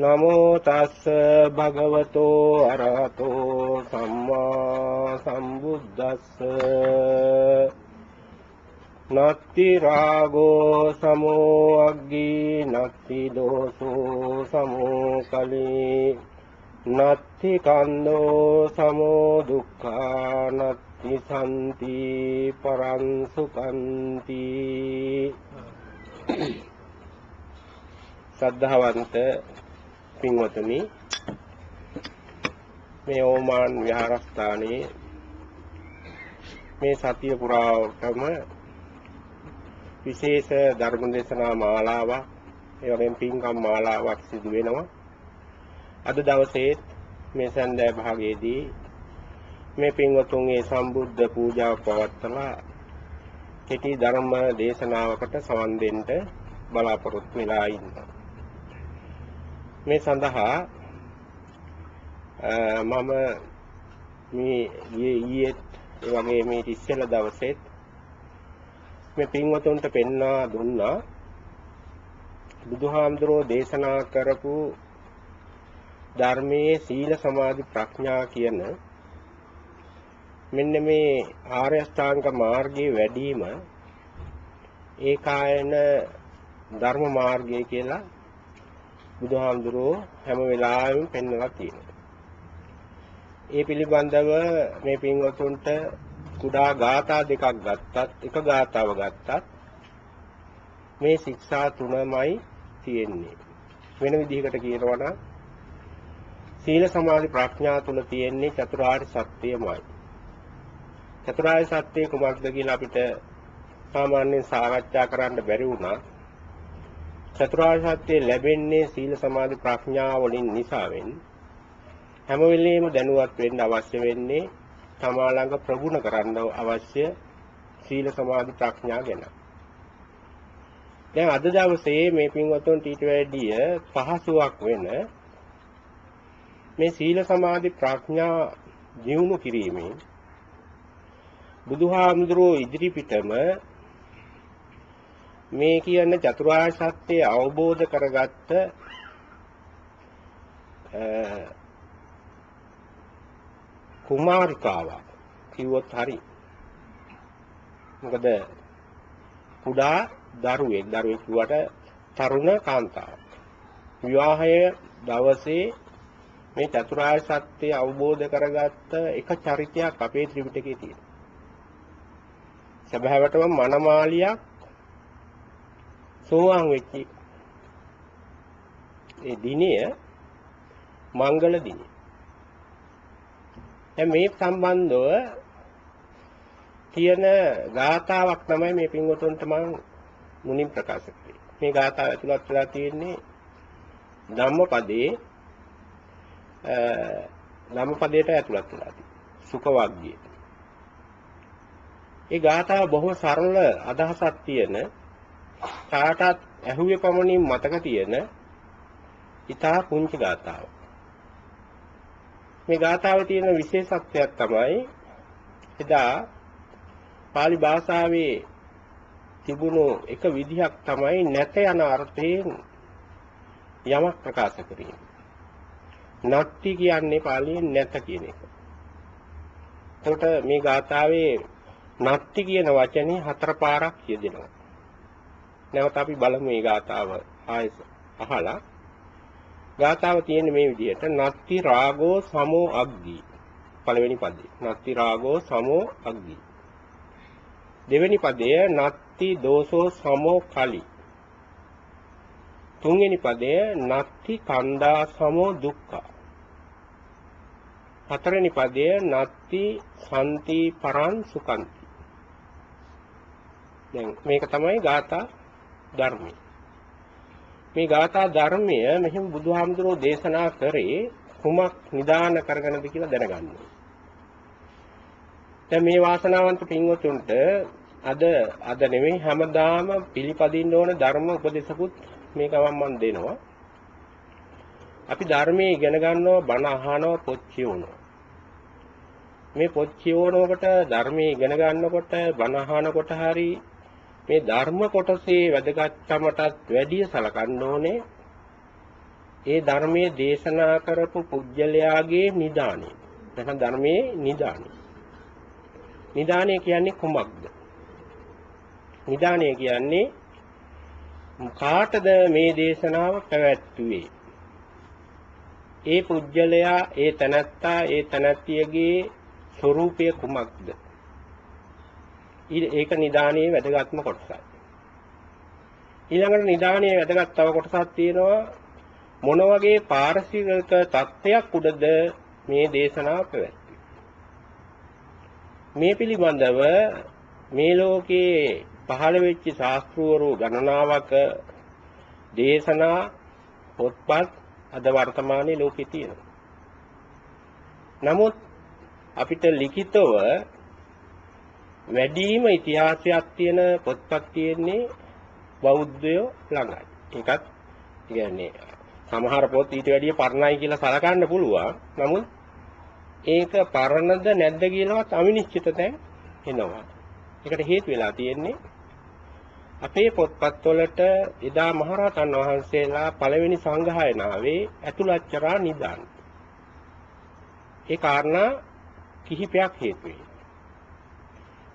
නමෝ තස්ස භගවතෝ අරහතෝ සම්මා සම්බුද්දස්ස නත්ති රාගෝ සමෝ අග්ගී නත්ති දෝසෝ සමෝ කලී නත්ති කන්දෝ සමෝ දුක්ඛා නත්ති සම්ති පරං සුකන්ති සද්ධාවන්ත පින්වතුනි මේ ඕමාන් විහාරස්ථානයේ මේ සතිය පුරාවටම විශේෂ ධර්ම දේශනා මාලාවක් ඒ වගේම පින්කම් මාලාවක් සිදු වෙනවා. අද දවසේ මේ සන්ධ්‍යා භාගයේදී මේ පින්වතුන්ගේ සම්බුද්ධ පූජාව පවත්වලා කෙටි ධර්ම දේශනාවකට සවන් දෙන්න බලාපොරොත්තු වෙලා ඉන්නවා. මේ සඳහා මම මේ ඊයේ ඒ වගේ මේ ඉස්සෙල්ලා දවසේත් මේ පින්වතුන්ට පෙන්වා දුන්නා. බුදුහාමුදුරෝ දේශනා කරපු ධර්මයේ සීල සමාධි ප්‍රඥා කියන මෙන්න මේ ආර්ය අෂ්ටාංග මාර්ගයේ වැඩිම ඒකායන ධර්ම මාර්ගය කියලා බුදුහාමුදුරෝ හැම වෙලාවෙම පෙන්වලා තියෙනවා. ඒ පිළිබඳව මේ පින්වතුන්ට කුඩා ගාථා දෙකක් ගත්තත් එක ගාතාව ගත්තත් මේ ශික්ෂා තුනමයි තියෙන්නේ. වෙන විදිහකට කියනවා නම් සීල සමාධි ප්‍රඥා තුල තියෙන්නේ චතුරාර්ය සත්‍යයමයි. චතුරාර්ය සත්‍යය කුමක්ද කියලා අපිට සාමාන්‍යයෙන් සාකච්ඡා කරන්න බැරි වුණා. චතුරාර්ය සත්‍ය ලැබෙන්නේ සීල සමාධි ප්‍රඥා වලින් නිසාවෙන් හැම වෙලෙම දැනුවත් වෙන්න අවශ්‍ය වෙන්නේ තමා ළඟ ප්‍රගුණ කරන්න අවශ්‍ය සීල සමාධි ප්‍රඥා ගැන. දැන් අද දවසේ මේ පින්වතුන්ට ඊට වැඩිය පහසුවක් වෙන මේ සීල සමාධි ප්‍රඥා දියුණු කිරීමෙන් බුදුහාමුදුරුවෝ ඉදිරිපිටම මේ කියන චතුරාර්ය සත්‍ය අවබෝධ කරගත්ත කුමාරිකාවක් කිව්වොත් හරි. මොකද කුඩා දරුවෙක් දරුවෙක් කිව්වට තරුණ කාන්තාවක්. විවාහය දවසේ මේ චතුරාර්ය සත්‍ය අවබෝධ කරගත්ත එක චරිතයක් අපේ ත්‍රිපිටකයේ තියෙනවා. සබහැවටම මනමාලියක් සෝවාන් වෙච්ච ඒ දිනය මංගල දිනය. දැන් මේ සම්බන්ධව තියෙන ගාථාවක් තමයි මේ පින්වතුන්ට මම මුලින් ප්‍රකාශ කළේ. මේ ගාථාව ඇතුළත් වෙලා තියෙන්නේ ධම්මපදයේ ධම්මපදයට ඇතුළත් වෙලා තියෙනවා. සුඛ වග්ගය. ඒ ගාථාව බොහොම සරල අදහසක් තියෙන කාටත් ඇහුවේ පමණින් මතක තියෙන ඊටා පුංචි ගාථාවක්. මේ ගාථාවේ තියෙන විශේෂත්වයක් තමයි එදා pāli භාෂාවේ තිබුණු එක විදිහක් තමයි නැත යන අර්ථයෙන් යමක් ප්‍රකාශ කිරීම. නත්ති කියන්නේ පාලියෙන් නැත කියන එක. එතකොට මේ ගාථාවේ නත්ති කියන වචනේ හතර පාරක් යෙදෙනවා. නැවත අපි බලමු මේ ගාථාව ආයස අහලා ගාථාව තියෙන්නේ මේ විදිහට නත්ති රාගෝ සමෝ අග්ගී පළවෙනි පදේ නත්ති රාගෝ සමෝ අග්ගී දෙවෙනි පදය නත්ති දෝසෝ සමෝ කලි. තුන්වෙනි පදය නත්ති කන්දා සමෝ දුක්ඛ. හතරවෙනි පදය නත්ති සම්ති පරං සුකන්ති. දැන් මේක තමයි ගාථා ධර්මය. මේ ගාථා ධර්මය මෙහෙම බුදුහාමුදුරෝ දේශනා කරේ කුමක් නිදාන කරගෙනද කියලා දැනගන්න. දැන් මේ වාසනාවන්ත පින්වතුන්ට අද අද නෙමෙයි හැමදාම පිළිපදින්න ඕන ධර්ම උපදේශකුත් මේ ගමන් මම දෙනවා. අපි ධර්මයේ ඉගෙන ගන්නවා බණ අහනවා පොත් කියවනවා. මේ පොත් කියවනකොට ධර්මයේ ඉගෙන ගන්නකොට බණ අහනකොට හරි මේ ධර්ම කොටසේ වැදගත්කමටත් වැඩිය සලකන්න ඕනේ ඒ ධර්මයේ දේශනා කරපු පුජ්‍යලයාගේ නිදානය. නැත්නම් ධර්මයේ නිදානය. නිදානය කියන්නේ කුමක්ද? නිදානය කියන්නේ කාටද මේ දේශනාව පැවැත්වුවේ? ඒ පුජ්‍යලයා, ඒ තනත්තා, ඒ තනත්තියගේ ස්වરૂපය කුමක්ද? ඒක නිදානයේ වැදගත්ම කොටසයි. ඊළඟට නිදානයේ වැදගත් තව කොටසක් තියෙනවා මොන වගේ පාරිශීලක தත්ත්වයක් උඩද මේ දේශනාව පැවැත්වුවේ. මේ පිළිබඳව මේ ලෝකයේ පහළ වෙච්ච ශාස්ත්‍රවරු ගණනාවක දේශනා පොත්පත් අද වර්තමානයේ ලෝකේ තියෙනවා. නමුත් අපිට ලිඛිතව වැඩිම ඉතිහාසයක් තියෙන පොත්පත් තියෙන්නේ බෞද්ධයෝ ළඟයි. ඒකත් කියන්නේ සමහර පොත් ඊට වැඩිය පරණයි කියලා සලකන්න පුළුවන්. නමුත් ඒක පරණද නැද්ද කියලාවත් අවිනිශ්චිත තැන් එනවා. ඒකට හේතු වෙලා තියෙන්නේ අපේ පොත්පත් වලට එදා මහරහතන් වහන්සේලා පළවෙනි සංඝායනාවේ ඇතුළත්චරා නිදාන. ඒ කාරණා කිහිපයක් හේතු වෙයි.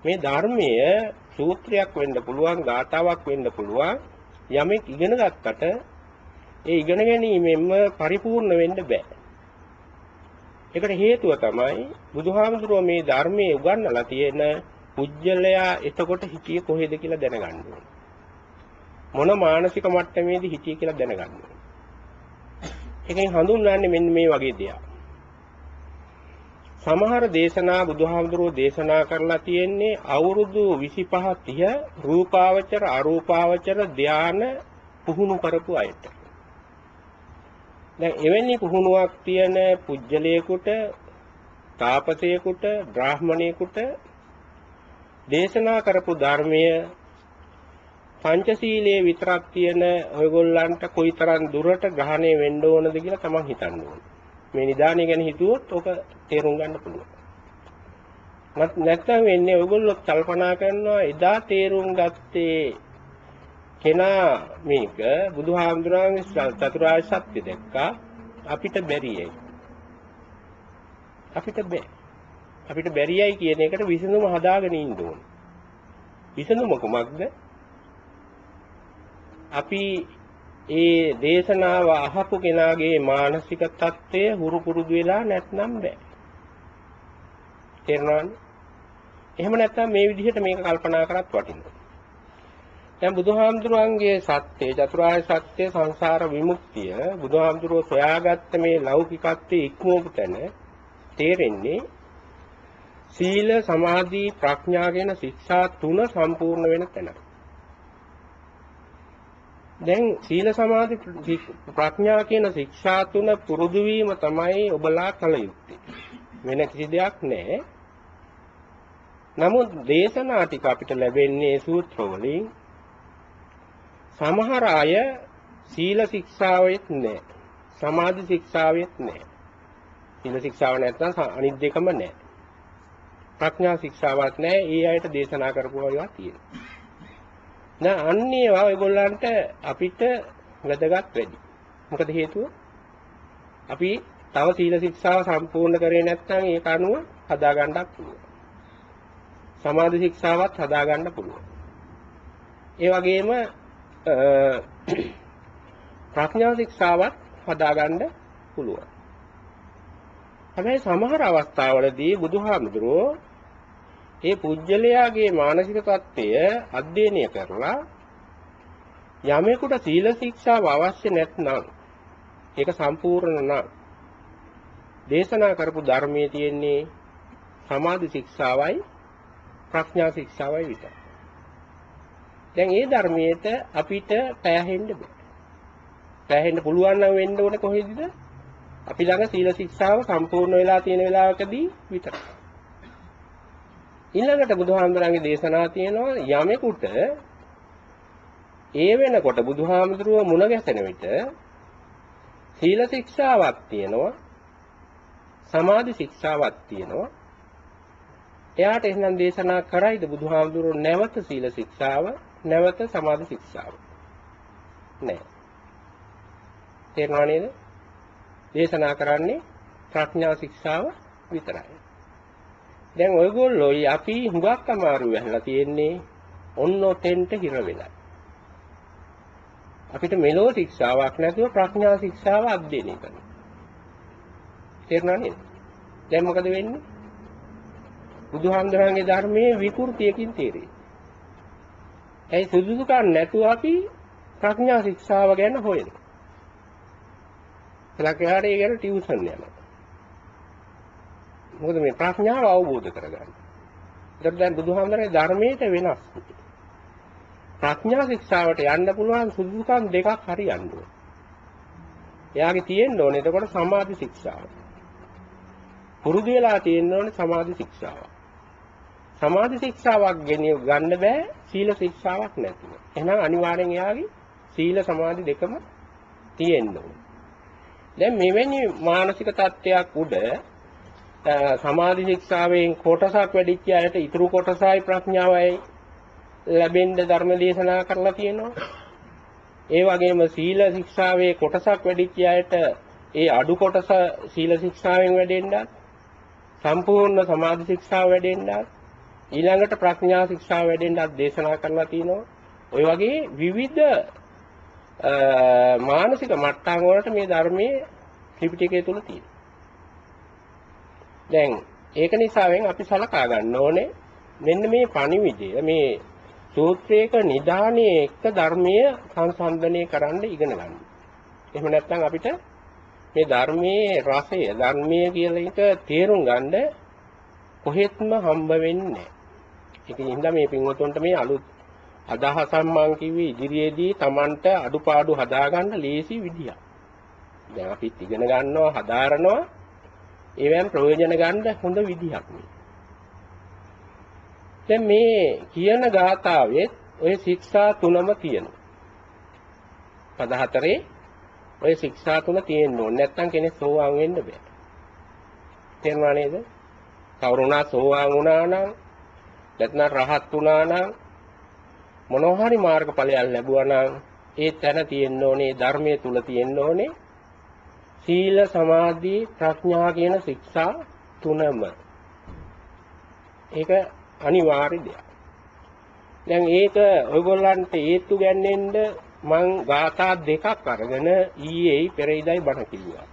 මේ ධර්මය සූත්‍රයක් වෙන්න පුළුවන්, ගාතාවක් වෙන්න පුළුවන්. යමෙක් ඉගෙන ගත්තට ඒ ඉගෙන ගැනීමෙන්ම පරිපූර්ණ වෙන්න බෑ. ඒකට හේතුව තමයි බුදුහාමුදුරුවෝ මේ ධර්මයේ උගන්වලා තියෙන පුජ්‍යලයා එතකොට හිටියේ කොහෙද කියලා දැනගන්න මොන මානසික මට්ටමේදී හිටියේ කියලා දැනගන්න ඕනේ. ඒකෙන් හඳුන්වන්නේ මෙන්න මේ වගේ දෙයක්. සමහර දේශනා බුදුහාමුදුරුවෝ දේශනා කරලා තියෙන්නේ අවුරුදු 25 30 රූපාවචර අරූපාවචර ධාන පුහුණු කරපු අයට. දැන් එවැනි පුහුණුවක් තියෙන පුජ්‍යලයකට තාපසයෙකුට බ්‍රාහමණයෙකුට දේශනා කරපු ධර්මය පංචශීලයේ විතරක් තියෙන ඔයගොල්ලන්ට කොයිතරම් දුරට ග්‍රහණය වෙන්න ඕනද කියලා තමන් හිතන්න ඕනේ. මේ නිදානය ගැන හිතුවොත් ඔක තේරුම් ගන්න පුළුවන්. නැත්නම් වෙන්නේ ඔයගොල්ලෝ කල්පනා කරනවා එදා තේරුම් ගත්තේ කෙනා මේක බුදුහාමුදුරන්ගේ චතුරාර්ය සත්‍ය දැක්කා අපිට බැරියයි. අපිට බෑ. අපිට බැරියයි කියන එකට විසඳුම හදාගෙන ඉන්න ඕනේ. විසඳුම කොමක්ද? අපි ඒ දේශනාව අහපු කෙනාගේ මානසික தත්ත්වය හුරු පුරුදු වෙලා නැත්නම් බෑ. තේරෙනවද? එහෙම නැත්නම් මේ විදිහට මේක කල්පනා කරත් වටිනවා. දැන් බුදුහාමුදුරන්ගේ සත්‍ය චතුරාර්ය සත්‍ය සංසාර විමුක්තිය බුදුහාමුදුරුවෝ සොයාගත්ත මේ ලෞකිකත්වයේ ඉක්මවපු තැන තේරෙන්නේ සීල සමාධි ප්‍රඥා කියන ශික්ෂා තුන සම්පූර්ණ වෙන තැනයි. දැන් සීල සමාධි ප්‍රඥා කියන ශික්ෂා තුන පුරුදු වීම තමයි ඔබලා කල යුත්තේ. වෙන කිසි දෙයක් නැහැ. නමුත් දේශනා ටික අපිට ලැබෙන්නේ සූත්‍ර වලින් සමහර අය සීල ශික්ෂාවෙත් නැහැ. සමාධි ශික්ෂාවෙත් නැහැ. සීල ශික්ෂාව නැත්නම් අනිත් දෙකම නැහැ. ප්‍රඥා ශික්ෂාවක් නැහැ. ඒ අයට දේශනා කරපු ඒවා තියෙනවා. දැන් අන්න ඒවා ඔයගොල්ලන්ට අපිට වැදගත් වැඩි. මොකද හේතුව? අපි තව සීල ශික්ෂාව සම්පූර්ණ කරේ නැත්නම් ඒ කනුව හදා ගන්නත් පුළුවන්. සමාධි ශික්ෂාවත් හදා ගන්න පුළුවන්. ඒ වගේම ප්‍රඥා ශික්ෂාවත් හදා ගන්න පුළුවන්. හැබැයි සමහර අවස්ථාවලදී බුදුහාමුදුරුවෝ ඒ පුජ්‍යලයාගේ මානසික තත්ත්වය අධ්‍යයනය කරලා යමෙකුට සීල ශික්ෂාව අවශ්‍ය නැත්නම් ඒක සම්පූර්ණ නම් දේශනා කරපු ධර්මයේ තියෙන්නේ සමාධි ශික්ෂාවයි ප්‍රඥා ශික්ෂාවයි විතරයි. දැන් මේ ධර්මයේට අපිට පෑහෙන්න බෑ. පෑහෙන්න පුළුවන් නම් වෙන්න ඕනේ කොහෙදද? අපි ළඟ සීල ශික්ෂාව සම්පූර්ණ වෙලා තියෙන වෙලාවකදී විතරයි. ඊළඟට බුදුහාමුදුරන්ගේ දේශනා තියෙනවා යමෙකුට ඒ වෙනකොට බුදුහාමුදුරුව මුණ ගැසෙන විට සීල ශික්ෂාවක් තියෙනවා සමාධි ශික්ෂාවක් තියෙනවා. එයාට එහෙනම් දේශනා කරයිද බුදුහාමුදුරුවෝ නැවත සීල ශික්ෂාව නැවත සමාධි ශික්ෂාව? නෑ. තේරෙනව නේද? දේශනා කරන්නේ ප්‍රඥා ශික්ෂාව විතරයි. දැන් ඔයගොල්ලෝ අපි හුඟක් අමාරු වෙලා තියෙන්නේ ඔන්න ඔතෙන්ට හිර වෙලා අපිට මෙලෝ ශික්ෂාවක් නැතුව ප්‍රඥා ශික්ෂාව අධ්‍යයනය කරනවා. තේරුණා නේද? දැන් මොකද වෙන්නේ? බුදුහාමුදුරන්ගේ ධර්මයේ විකෘතියකින් තේරෙයි. ඒ සුදුසුකම් නැතුව අපි ප්‍රඥා ශික්ෂාව ගැන හොයනවා. එලකහට ඒ ගැන ටියුෂන් යනවා. මොකද මේ ප්‍රඥාව අවබෝධ කරගන්න. ඒකට දැන් බුදුහාමුදුරන්ගේ ධර්මයට වෙනස්. ප්‍රඥා ශික්ෂාවට යන්න පුළුවන් සුදුසුකම් දෙකක් හරියන්න ඕනේ. එයාගේ තියෙන්න ඕනේ එතකොට සමාධි ශික්ෂාව. පුරුදු වෙලා තියෙන්න ඕනේ සමාධි ශික්ෂාව. සමාධි ශික්ෂාවක් ගෙනිය ගන්න බෑ සීල ශික්ෂාවක් නැතුව. එහෙනම් අනිවාර්යෙන් එයාගේ සීල සමාධි දෙකම තියෙන්න ඕනේ. දැන් මෙවැනි මානසික තත්ත්වයක් උඩ සමාධි ශික්ෂාවෙන් කොටසක් වැඩිච්ච අයට ඊතුරු කොටසයි ප්‍රඥාවයි ලැබෙන්න ධර්ම දේශනා කරලා තියෙනවා. ඒ වගේම සීල ශික්ෂාවේ කොටසක් වැඩිච්ච අයට ඒ අඩු කොටස සීල ශික්ෂාවෙන් වැඩෙන්නත් සම්පූර්ණ සමාධි ශික්ෂාව වැඩෙන්නත් ඊළඟට ප්‍රඥා ශික්ෂාව වැඩෙන්නත් දේශනා කරලා තිනවා. ওই වගේ විවිධ මානසික මට්ටම් වලට මේ ධර්මයේ ත්‍රිපිටකය තුල තියෙනවා. දැන් ඒක නිසාවෙන් අපි සලකා ගන්න ඕනේ මෙන්න මේ පණිවිඩය මේ සූත්‍රයක නිදානයේ එක්ක ධර්මීය සංසන්දනය කරන්න ඉගෙන ගන්න. එහෙම නැත්නම් අපිට මේ ධර්මයේ රසය ධර්මීය කියලා එක තේරුම් ගන්න කොහෙත්ම හම්බ වෙන්නේ නැහැ. ඒකින් හින්දා මේ පින්වතුන්ට මේ අලුත් අදහසක් මං කිව්වේ ඉදිරියේදී Tamanට අඩුපාඩු හදාගන්න ලේසි විදියක්. දැන් අපිත් ඉගෙන ගන්නවා හදාරනවා ඒවෙන් ප්‍රයෝජන ගන්න හොඳ විදියක් මේ. දැන් මේ කියන ගාථාවේ ඔය ශික්ෂා තුනම තියෙනවා. පද හතරේ ඔය ශික්ෂා තුන තියෙන්න ඕනේ. නැත්නම් කෙනෙක් සෝවාන් වෙන්න බෑ. තේරුණා නේද? කවුරුණා සෝවාන් වුණා නම් නැත්නම් රහත් වුණා නම් මොනවා හරි මාර්ගඵලයක් ලැබුවා නම් ඒ තැන තියෙන්න ඕනේ ධර්මයේ තුල තියෙන්න ඕනේ සීල සමාධි ප්‍රඥා කියන ශික්ෂා තුනම. ඒක අනිවාර්ය දෙයක්. දැන් ඒක ඔයගොල්ලන්ට හේතු ගන්නෙන්න මං ගාථා දෙකක් අරගෙන ඊයේ පෙරේදයි බණ කිව්වා.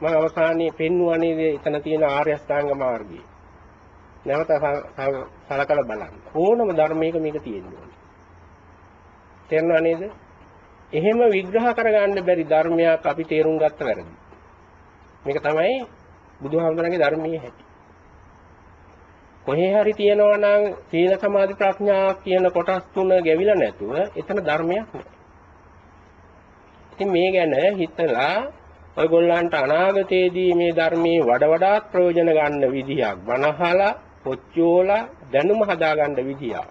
මම අවසානයේ පෙන්වන්නේ එතන තියෙන ආර්ය අෂ්ටාංග මාර්ගය. නැවත සලකලා බලන්න. ඕනම ධර්මයක මේක තියෙනවා. තේරුණා නේද? එහෙම විග්‍රහ කරගන්න බැරි ධර්මයක් අපි තේරුම් ගත්ත වැරදි. මේක තමයි බුදුහාමුදුරන්ගේ ධර්මයේ හැටි. කොහේ හරි තියෙනවා නම් සීල සමාධි ප්‍රඥා කියන කොටස් තුන ගැවිලා නැතුව එතන ධර්මයක් නෑ. ඉතින් මේ ගැන හිතලා ඔයගොල්ලන්ට අනාගතයේදී මේ ධර්මයේ වඩ වඩාත් ප්‍රයෝජන ගන්න විදියක් බනහලා පොච්චෝලා දැනුම හදා ගන්න විදියක්.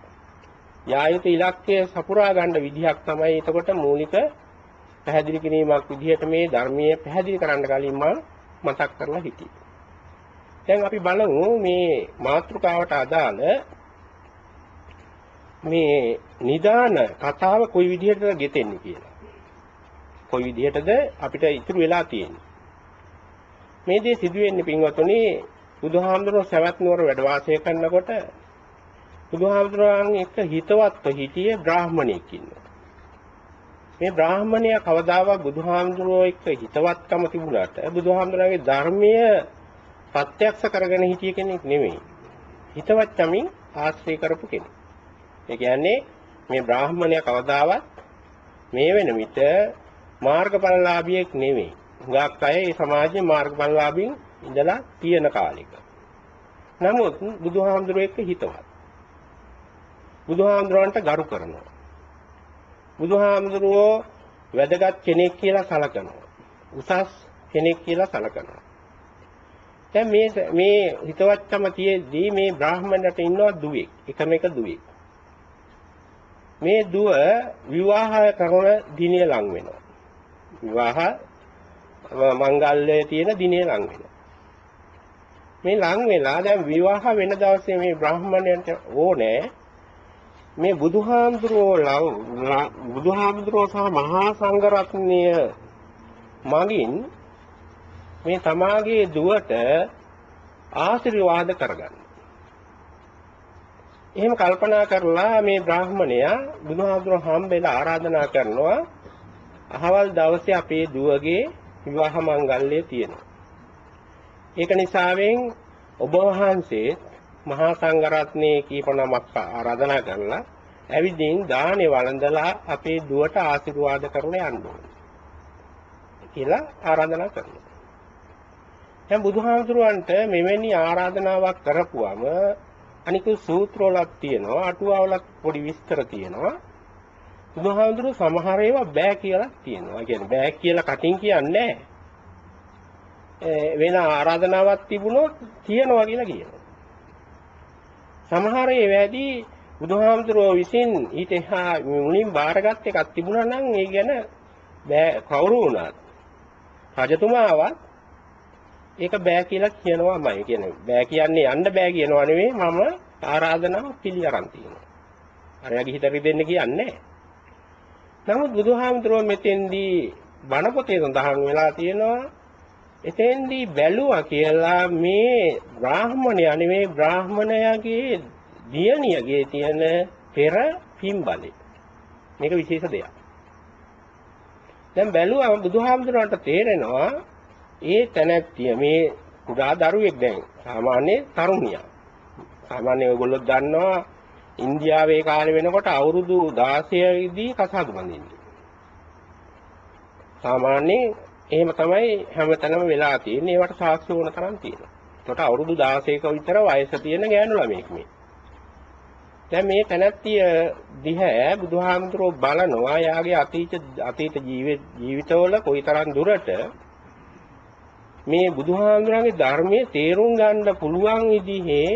යායුත ඉලක්කය සපුරා ගන්න විදියක් තමයි එතකොට මූලික පැහැදිලි කිරීමක් විදිහට මේ ධර්මයේ පැහැදිලි කරන්න කලින් මම මතක් කරලා හිටියේ. දැන් අපි බලමු මේ මාතෘකාවට අදාළ මේ නිදාන කතාව කොයි විදිහටද ගෙතෙන්නේ කියලා. කොයි විදිහටද අපිට ඉතුරු වෙලා තියෙන්නේ. මේ දේ සිදු වෙන්නේ පින්වතුනි බුදුහාමුදුරුවෝ සවැත් නුවර වැඩ වාසය කරනකොට බුදුහාමුදුරුවන් එක්ක හිතවත්ව හිටියේ බ්‍රාහමණයෙක් ඉන්නවා. මේ බ්‍රාහමණයා කවදාවත් බුදුහාමුදුරුවෝ එක්ක හිතවත්කම තිබුණාට බුදුහාමුදුරන්ගේ ධර්මීය ප්‍රත්‍යක්ෂ කරගෙන හිටිය කෙනෙක් නෙමෙයි. හිතවත් යමින් ආශ්‍රය කරපු කෙනෙක්. ඒ කියන්නේ මේ බ්‍රාහ්මණයා කවදාවත් මේ වෙන විට මාර්ගඵලලාභියෙක් නෙවෙයි. හුඟක් අය මේ සමාජයේ මාර්ගඵලලාභින් ඉඳලා තියෙන කාලෙක. නමුත් බුදුහාමුදුරුවෝ එක්ක හිතවත්. බුදුහාමුදුරන්ට ගරු කරනවා. බුදුහාමුදුරුවෝ වැදගත් කෙනෙක් කියලා සලකනවා. උසස් කෙනෙක් කියලා සලකනවා. දැන් මේ මේ හිතවත්කම තියේදී මේ බ්‍රාහ්මණයට ඉන්නවා දුවෙක්. එකම එක දුවෙක්. මේ දුව විවාහ කරන දිනය ලං වෙනවා. විවාහ මංගල්‍යයේ තියෙන දිනේ ලං වෙනවා. මේ ලං වෙලා දැන් විවාහ වෙන දවසේ මේ බ්‍රාහ්මණයන්ට ඕනේ මේ බුදුහාමුදුරුවෝ ලව බුදුහාමුදුරුවෝ සහ මහා සංඝරත්නය මගින් මේ තමාගේ දුවට ආශිර්වාද කරගන්න. එහෙම කල්පනා කරලා මේ බ්‍රාහ්මණයා බුදුහාමුදුරුවෝ හම්බෙලා ආරාධනා කරනවා අහවල් දවසේ අපේ දුවගේ විවාහ මංගල්‍යය තියෙනවා. ඒක නිසාවෙන් ඔබ වහන්සේ මහා සංඝරත්නයේ කීප නමක් ආරාධනා කරලා ඇවිදින් දානේ වළඳලා අපේ දුවට ආශිර්වාද කරලා යන්න ඕනේ. කියලා ආරාධනා කරනවා. දැන් බුදුහාමුදුරුවන්ට මෙවැනි ආරාධනාවක් කරපුවම අනිකුත් සූත්‍රවලක් තියෙනවා අටුවාවලක් පොඩි විස්තර තියෙනවා බුදුහාමුදුරුවෝ සමහර ඒවා බෑ කියලා තියෙනවා. කියන්නේ බෑ කියලා කටින් කියන්නේ වෙන ආරාධනාවක් තිබුණොත් තියනවා කියලා කියනවා. සමහර ඒවාදී බුදුහාමුදුරුවෝ විසින් ඊට එහා මුලින් බාරගත් එකක් තිබුණා නම් ඒ ගැන බෑ කවුරු වුණත් රජතුමාවත් ඒක බෑ කියලා කියනවාමයි. කියන්නේ බෑ කියන්නේ යන්න බෑ කියනවා නෙවෙයි මම ආරාධනාව පිළි අරන් තියෙනවා. අරයාගේ හිත රිදෙන්න කියන්නේ නමුත් බුදුහාමුදුරුවෝ මෙතෙන්දී බණ පොතේ සඳහන් වෙලා තියෙනවා එතෙන්දී බැලුවා කියලා මේ බ්‍රාහ්මණයා නෙවෙයි බ්‍රාහ්මණයාගේ දියණියගේ තියෙන පෙර පින්බලේ. මේක විශේෂ දෙයක්. දැන් බැලුවා බුදුහාමුදුරන්ට තේරෙනවා ඒ තැනැත්තිය මේ කුඩා දරුවෙක් දැන් සාමාන්‍ය තරුණියක්. සාමාන්‍ය ඔයගොල්ලෝ දන්නවා ඉන්දියාවේ කාලේ වෙනකොට අවුරුදු 16 දී කසාද බඳින්නේ. සාමාන්‍යයෙන් එහෙම තමයි හැමතැනම වෙලා තියෙන්නේ. ඒවට සාක්ෂි ඕන තරම් තියෙනවා. ඒකට අවුරුදු 16ක විතර වයස තියෙන ගෑනු ළමයෙක් මේ. දැන් මේ තැනැත්තිය දිහා බුදුහාමුදුරුවෝ බලනවා යාගේ අතීත අතීත ජීවිතවල කොයිතරම් දුරට මේ බුදුහාමුදුරන්ගේ ධර්මයේ තේරුම් ගන්න පුළුවන් විදිහේ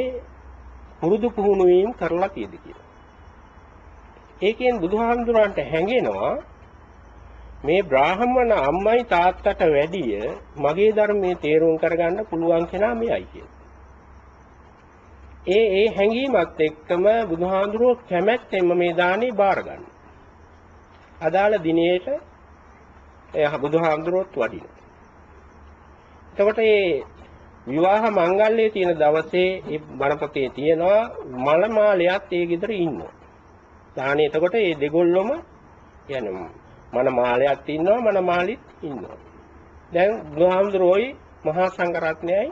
පුරුදු පුහුණු වීම කරලා තියෙද කියලා. ඒකෙන් බුදුහාමුදුරන්ට හැඟෙනවා මේ බ්‍රාහ්මණ අම්මයි තාත්තට වැඩිය මගේ ධර්මයේ තේරුම් කරගන්න පුළුවන් කෙනා මෙයයි කියලා. ඒ ඒ හැඟීමත් එක්කම බුදුහාඳුරෝ කැමැත්තෙන්ම මේ දානේ බාර ගන්න. අදාළ දිනේට එයා බුදුහාඳුරොත් වඩිනවා. එතකොට මේ විවාහ මංගල්‍යයේ තියෙන දවසේ මේ බණපතේ තියෙනවා මලමාලයත් ඒ ගෙදර ඉන්නවා. දානේ එතකොට මේ දෙගොල්ලොම කියන්නේ මනමාලයක් ඉන්නවා මනමාලිත් ඉන්නවා. දැන් බුදුහාමුදුරුවෝයි මහා සංඝරත්නයයි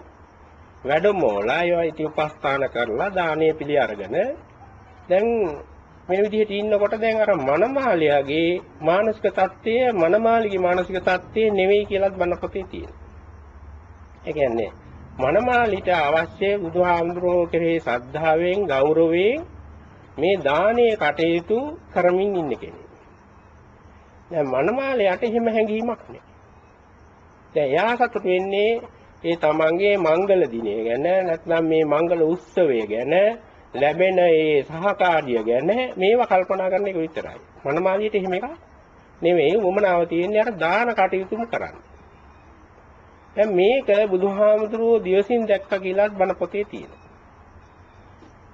වැඩමෝලා ඒවා ඉති උපස්ථාන කරලා දානීය පිළි අරගෙන දැන් මේ විදිහට ඉන්නකොට දැන් අර මනමාලයාගේ මානසික தත්ත්වය මනමාලිගේ මානසික தත්ත්වය නෙවෙයි කියලාත් බණ පොතේ තියෙනවා. ඒ කියන්නේ මනමාලිට අවශ්‍ය බුදුහාමුදුරුවෝ කෙරෙහි ශ්‍රද්ධාවෙන් ගෞරවයෙන් මේ දානීය කටයුතු කරමින් ඉන්න කෙනෙක්. දැන් මනමාලයට එහෙම හැඟීමක් නැහැ. දැන් එයා සතුට වෙන්නේ ඒ තමන්ගේ මංගල දිනය ගැන නැත්නම් මේ මංගල උත්සවය ගැන ලැබෙන ඒ සහකාරිය ගැන මේවා කල්පනා කරන එක විතරයි. මනමාලියට එහෙම එකක් නෙමෙයි වමනාව තියෙන්නේ අර දාන කටයුතුම කරන්න. දැන් මේක බුදුහාමුදුරුවෝ දිවසින් දැක්ක කියලාත් බණ පොතේ තියෙනවා.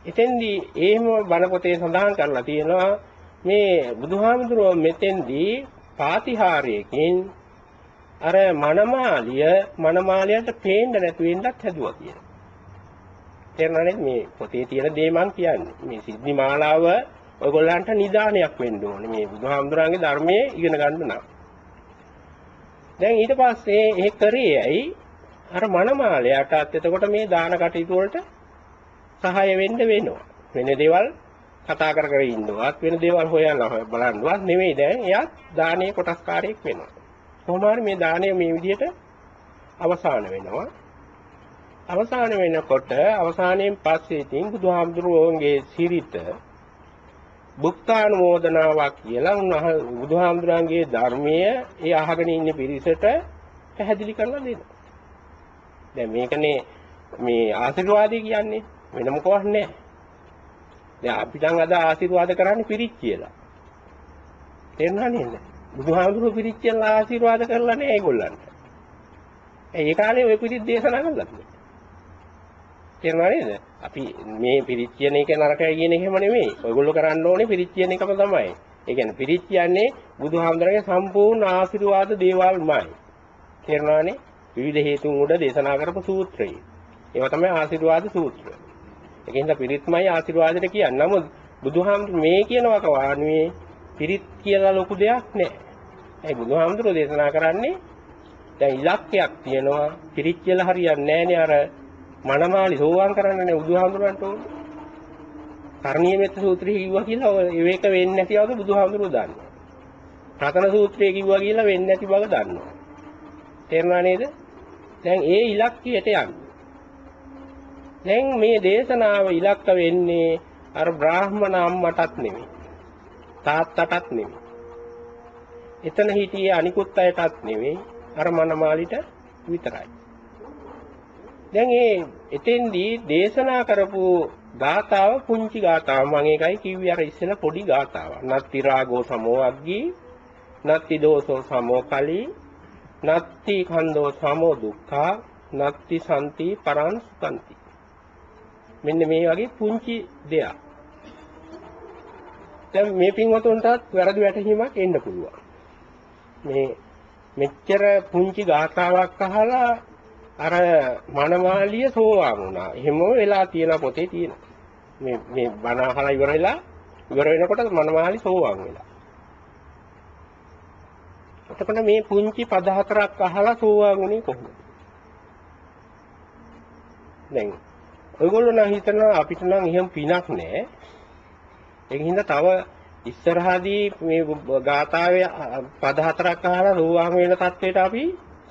එතෙන්දී එහෙම බණ පොතේ සඳහන් කරලා තියෙනවා මේ බුදුහාමුදුරුවෝ මෙතෙන්දී පාතිහාරයකින් අර මනමාලිය මනමාලියට පේන්න නැතු වෙන්නත් හැදුවා කියලා. තේරෙනවද මේ පොතේ තියෙන දේ මං කියන්නේ. මේ සිද්ධි මාලාව ඔයගොල්ලන්ට නිදානයක් වෙන්න ඕනේ. මේ බුදුහාමුදුරන්ගේ ධර්මයේ ඉගෙන ගන්න නම්. දැන් ඊට පස්සේ ඒ කරේ ඇයි අර මනමාලයටත් එතකොට මේ දාන කටයුතු වලට සහාය වෙන්න වෙනවා. වෙන දේවල් කතා කර කර ඉන්නවත් වෙන දේවල් හොයන්න බලන්නවත් නෙමෙයි දැන් එයාත් දානීය කොටස්කාරයෙක් වෙනවා. කොහොම හරි මේ දානය මේ විදිහට අවසාන වෙනවා. අවසාන වෙනකොට අවසානයෙන් පස්සේ ඉතින් බුදුහාමුදුරුවෝගේ සිරිත බුක්තානුමෝදනාවක් කියලා උන්වහන්සේ බුදුහාමුදුරන්ගේ ධර්මයේ ඒ අහගෙන ඉන්න පිරිසට පැහැදිලි කරලා දෙනවා. දැන් මේකනේ මේ ආශිර්වාදය කියන්නේ වෙන මොකවත් නැහැ. දැන් අපි දැන් අද ආශිර්වාද කරන්නේ පිරිත් කියලා. තේරුණා නේද? බුදුහාමුදුරුවෝ පිරිත් කියලා ආශිර්වාද කරලා නැහැ ඒගොල්ලන්ට. ඒ කාලේ ඔය පිරිත් දේශනා කළා. තේරුණා නේද? අපි මේ පිරිත් කියන එක නරකයි කියන එකම නෙමෙයි. ඔයගොල්ලෝ කරන්න ඕනේ පිරිත් කියන එකම තමයි. ඒ කියන්නේ පිරිත් කියන්නේ බුදුහාමුදුරන්ගේ සම්පූර්ණ ආශිර්වාද දේවල්මයි. තේරුණානේ? විවිධ හේතුන් උඩ දේශනා කරපු සූත්‍රය. ඒවා තමයි ආශිර්වාද සූත්‍රය. ඒකින්ද පිරිත්මයි ආශිර්වාදයට කියන්නේ. නමුත් බුදුහාමුදුරු මේ කියන වකවානුවේ පිරිත් කියලා ලොකු දෙයක් නැහැ. ඒ බුදුහාමුදුරු දේශනා කරන්නේ දැන් ඉලක්කයක් තියෙනවා පිරිත් කියලා හරියන්නේ නැහනේ අර මනමාලි සෝවාන් කරන්නනේ බුදුහාමුදුරන්ට ඕනේ. කරණීය මෙත්ත සූත්‍රය කිව්වා කියලා ඒක වෙන්නේ නැති අවද බුදුහාමුදුරුවෝ දන්නවා. රතන සූත්‍රය කිව්වා කියලා වෙන්නේ නැති බව දන්නවා. තේරුණා නේද? දැන් ඒ ඉලක්කයට යන්න. දැන් මේ දේශනාව ඉලක්ක වෙන්නේ අර බ්‍රාහ්මණ අම්මටත් නෙමෙයි. තාත්තටත් නෙමෙයි. එතන හිටියේ අනිකුත් අයටත් නෙමෙයි. අර මනමාලිට විතරයි. දැන් ඒ එතෙන්දී දේශනා කරපු ගාතාව පුංචි ගාතාව මම ඒකයි කිව්වේ අර ඉස්සෙල්ලා පොඩි ගාතාවක්. නත්ති රාගෝ සමෝ අග්ගී නත්ති දෝසෝ සමෝ කලී නත්ති කන්දෝ සමෝ දුක්ඛා නත්ති සම්ති පරං සුඛන්ති. මෙන්න මේ වගේ පුංචි දෙයක්. දැන් මේ පින්වතුන්ටත් වැරදි වැටහීමක් එන්න පුළුවන්. මේ මෙච්චර පුංචි ගාථාවක් අහලා අර මනමාලිය සෝවාන් වුණා. එහෙම වෙලා තියෙන පොතේ තියෙන. මේ මේ බණ අහලා ඉවර වෙලා ඉවර වෙනකොට මනමාලි සෝවාන් වෙලා. එතකොට මේ පුංචි පද හතරක් අහලා සෝවාන් වුණේ කොහොමද? දැන් ඔයගොල්ලෝ නම් හිතනවා අපිට නම් එහෙම පිනක් නැහැ. ඒක හින්දා තව ඉස්සරහදී මේ ගාථාවේ පද හතරක් අහලා සෝවාන් වෙන තත්ත්වයට අපි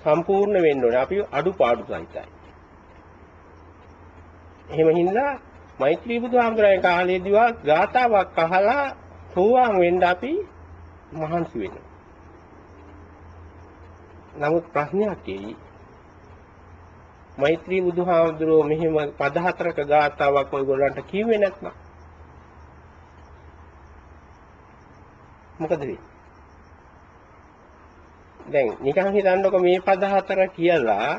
සම්පූර්ණ වෙන්න ඕනේ. අපි අඩුපාඩු සහිතයි. එහෙම හින්දා මෛත්‍රී බුදුහාමුදුරන් කාලේදීවා ගාතාවක් අහලා සෝවාන් වෙන්න අපි මහන්සි වෙනවා. නමුත් ප්‍රශ්නයක් එයි. මෛත්‍රී බුදුහාමුදුරුවෝ මෙහෙම පද හතරක ගාතාවක් ඔයගොල්ලන්ට කිව්වේ නැත්නම් මොකද වෙන්නේ? දැන් නිකන් හිතන්නකො මේ පද හතර කියලා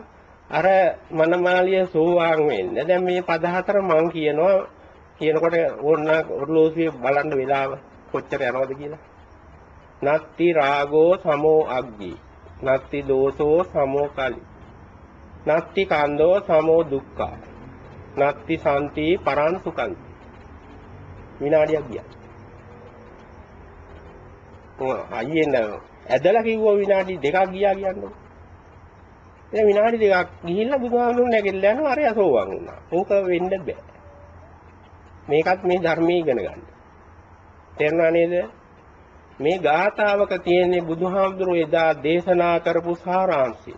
අර මනමාලිය සෝවාන් වෙන්න. දැන් මේ පද හතර මං කියනවා කියනකොට ඕන්න ඔර්ලෝසුවේ බලන්න වෙලාව කොච්චර යනවද කියලා. නත්ති රාගෝ සමෝ අග්ගී. නත්ති දෝසෝ සමෝ කලි. නත්ති කන්දෝ සමෝ දුක්ඛා. නත්ති සම්ති පරං සුඛං. විනාඩියක් ගියා. ඔය අයියෙන් ඇදලා කිව්වා විනාඩි දෙකක් ගියා කියන්නේ. ඒ විනාඩි දෙකක් ගිහිල්ලා බුදුහාමුදුරුවෝ නැගිටලා යනවා අර යසෝවන් වුණා. ඕක වෙන්න බෑ. මේකත් මේ ධර්මයේ ඉගෙන ගන්න. තේරුණා නේද? මේ ගාථාවක තියෙන්නේ බුදුහාමුදුරුවෝ එදා දේශනා කරපු සාරාංශය.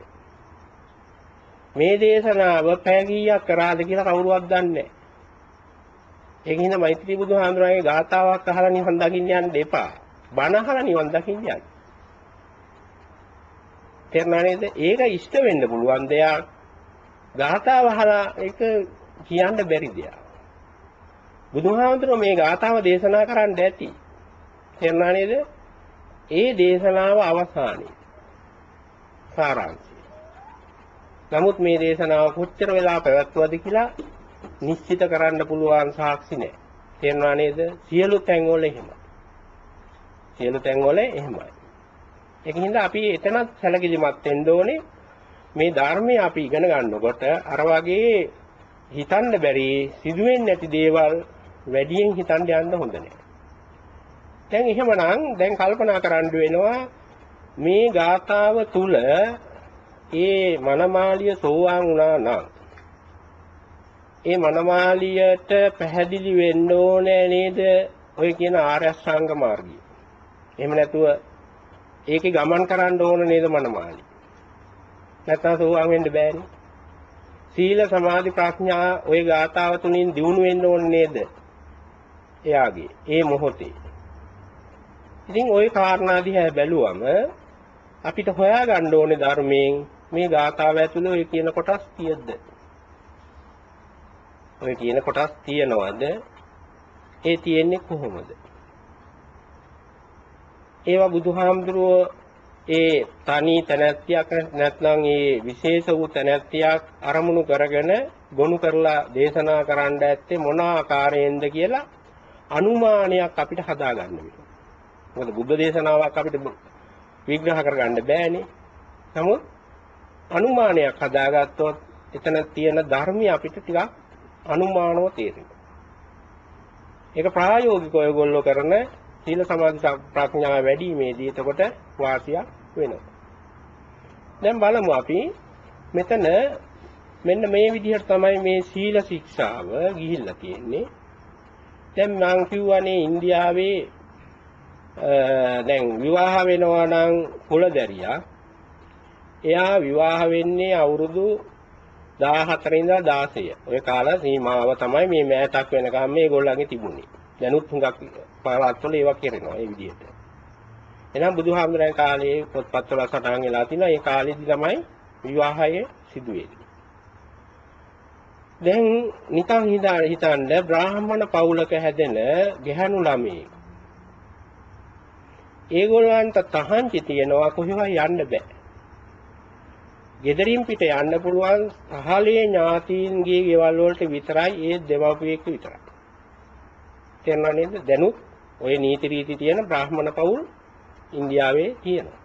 මේ දේශනාව පැය කීයක් කරාද කියලා කවුරුවත් දන්නේ නැහැ. ඒකින්ද මෛත්‍රී බුදුහාමුදුරුවෝගේ ගාථාවක් අහලා නිවන් දකින්න යන්න එපා. බණ අහලා නිවන් දකින්න යන්න. තේරුණා නේද? ඒක ඉෂ්ට වෙන්න පුළුවන් දෙයක්. ගාථාව අහලා ඒක කියන්න බැරි දෙයක්. බුදුහාමුදුරුවෝ මේ ගාථාව දේශනා කරන්න ඇති. තේරුණා නේද? ඒ දේශනාව අවසානයේ සාරාංශය. නමුත් මේ දේශනාව කොච්චර වෙලා පැවැත්වුවද කියලා නිශ්චිත කරන්න පුළුවන් සාක්ෂි නැහැ. තේරුණා නේද? සියලු තැන්වල එහෙමයි. සියලු තැන්වල එහෙමයි. ඒකින්ද අපි එතනත් සැලකිලිමත් වෙන්න ඕනේ. මේ ධර්මය අපි ඉගෙන ගන්නකොට අර වගේ හිතන්න බැරි සිදුවෙන්නේ නැති දේවල් වැඩියෙන් හිතන්න යන්න හොඳ නැහැ. දැන් එහෙමනම් දැන් කල්පනා කරන්න වෙනවා මේ ගාථාව තුල ඒ මනමාලිය සෝවාන් වුණා නම් ඒ මනමාලියට පැහැදිලි වෙන්න ඕනේ නේද ඔය කියන ආර්ය අෂ්ටාංග මාර්ගය. එහෙම නැතුව ඒකේ ගමන් කරන්න ඕන නේද මනමාලිය. නැත්තම් සෝවාන් වෙන්න බෑනේ. සීල සමාධි ප්‍රඥා ඔය ගාතාව තුنين දියුණු වෙන්න ඕනේ නේද? එයාගේ ඒ මොහොතේ. ඉතින් ওই කාරණා දිහා බැලුවම අපිට හොයාගන්න ඕනේ ධර්මයෙන් මේ ගාථාව ඇතුළේ ඔය කියන කොටස් තියෙද්ද? ඔය කියන කොටස් තියනවද? ඒ තියෙන්නේ කොහොමද? ඒවා බුදුහාමුදුරුවෝ ඒ තනි තැනැත්තියක් නැත්නම් ඒ විශේෂ වූ තැනැත්තියක් අරමුණු කරගෙන ගොනු කරලා දේශනා කරන්න ඇත්තේ මොන ආකාරයෙන්ද කියලා අනුමානයක් අපිට හදාගන්න වෙනවා. මොකද බුද්ධ දේශනාවක් අපිට විග්‍රහ කරගන්න බෑනේ. නමුත් අනුමානයක් හදාගත්තොත් එතන තියෙන ධර්මي අපිට ටිකක් අනුමානව තේරෙනවා. ඒක ප්‍රායෝගිකව ඔයගොල්ලෝ කරන සීල සමාධි ප්‍රඥාව වැඩිීමේදී එතකොට වාසියක් වෙනවා. දැන් බලමු අපි මෙතන මෙන්න මේ විදිහට තමයි මේ සීල ශික්ෂාව ගිහිල්ලා තියෙන්නේ. දැන් මම කිව්වනේ ඉන්දියාවේ දැන් විවාහ වෙනවා නම් කුලදැරියා එයා විවාහ වෙන්නේ අවුරුදු 14 ඉඳලා 16. ඔය කාල සීමාව තමයි මේ මෑතක් වෙනකම් මේගොල්ලන්ගේ තිබුණේ. දැනුත් හුඟක් පාරාත්වල ඒවා කරනවා ඒ විදිහට. එහෙනම් බුදුහාමුදුරන් කාලේ පොත්පත්වල සටහන් වෙලා තිනවා ඒ කාලෙදි තමයි විවාහය සිදු වෙන්නේ. දැන් නිකන් හිතා හිතන්න බ්‍රාහ්මණ පවුලක හැදෙන ගැහණු ළමයි. ඒගොල්ලන්ට තහංචි තියනවා කොහෙවත් යන්න බෑ. ගෙදරින් පිට යන්න පුළුවන් පහලේ ඥාතීන්ගේ ගෙවල් වලට විතරයි ඒ දෙමව්පියෙක් විතරයි. තේරුණා නේද? දැනුත් ওই නීති රීති තියෙන බ්‍රාහ්මණ පවුල් ඉන්දියාවේ තියෙනවා.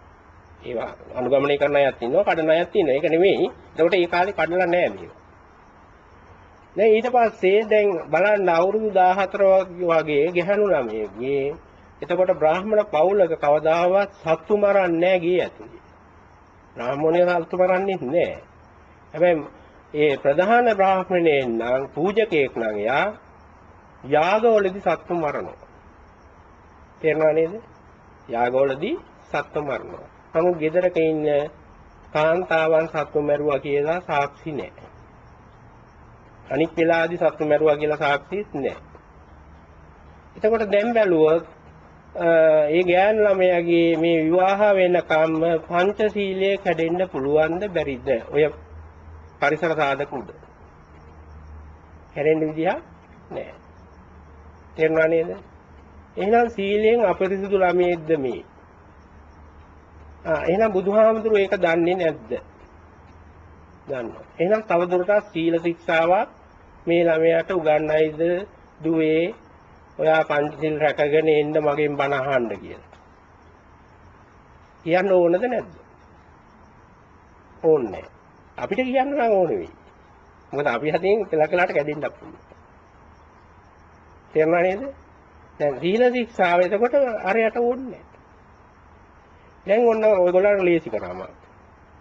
ඒවා අනුගමනය කරන අයත් ඉන්නවා, කඩන අයත් ඉන්නවා. ඒක නෙමෙයි. ඒකට ඒ කාලේ කඩලා නැහැ මේක. දැන් ඊට පස්සේ දැන් බලන්න අවුරුදු 14 වගේ ගැහණු ළමයෙක්ගේ එතකොට බ්‍රාහ්මණ පවුලක කවදාවත් සත්තු මරන්නේ නැහැ ගියේ ඇතුලේ. බ්‍රාහ්මණය සත්තු මරන්නේ නැහැ. හැබැයි ඒ ප්‍රධාන බ්‍රාහ්මණයෙන් නම් පූජකයෙක් නම් එයා යාගවලදී සත්තු මරනවා. තේරෙනව නේද? යාගවලදී සත්තු මරනවා. නමුත් ගෙදරක ඉන්න කාන්තාවන් සත්තු මැරුවා කියලා සාක්ෂි නැහැ. අනික් වෙලාදී සත්තු මැරුවා කියලා සාක්ෂිත් නැහැ. එතකොට දැන් බැලුවොත් ඒ ගෑනු ළමයාගේ මේ විවාහ වෙනකම් පංචශීලයේ කැඩෙන්න පුළුවන්ද බැරිද? ඔය පරිසර සාධක උඩ. හැරෙන්න විදියක් නැහැ. තේරුණා නේද? එහෙනම් සීලයෙන් අපරිසුදු ළමයෙක්ද මේ? ආ එහෙනම් බුදුහාමුදුරුවෝ ඒක දන්නේ නැද්ද? දන්නවා. එහෙනම් තවදුරටත් සීල ශික්ෂාවක් මේ ළමයාට උගන්වයිද දුවේ ඔයා පංචශීල රැකගෙන එන්න මගෙන් බණ අහන්න කියලා. කියන්න ඕනද නැද්ද? ඕනේ. අපිට කියන්න නම් ඕනේ වෙයි. මොකද අපි හදින් පෙලකලාට කැඩෙන්න පුළුවන්. තේරුණා නේද? දැන් සීල ශික්ෂාව එතකොට අරයට ඕනේ දැන් ඔන්න ඔයගොල්ලන්ට ලේසි කරාම.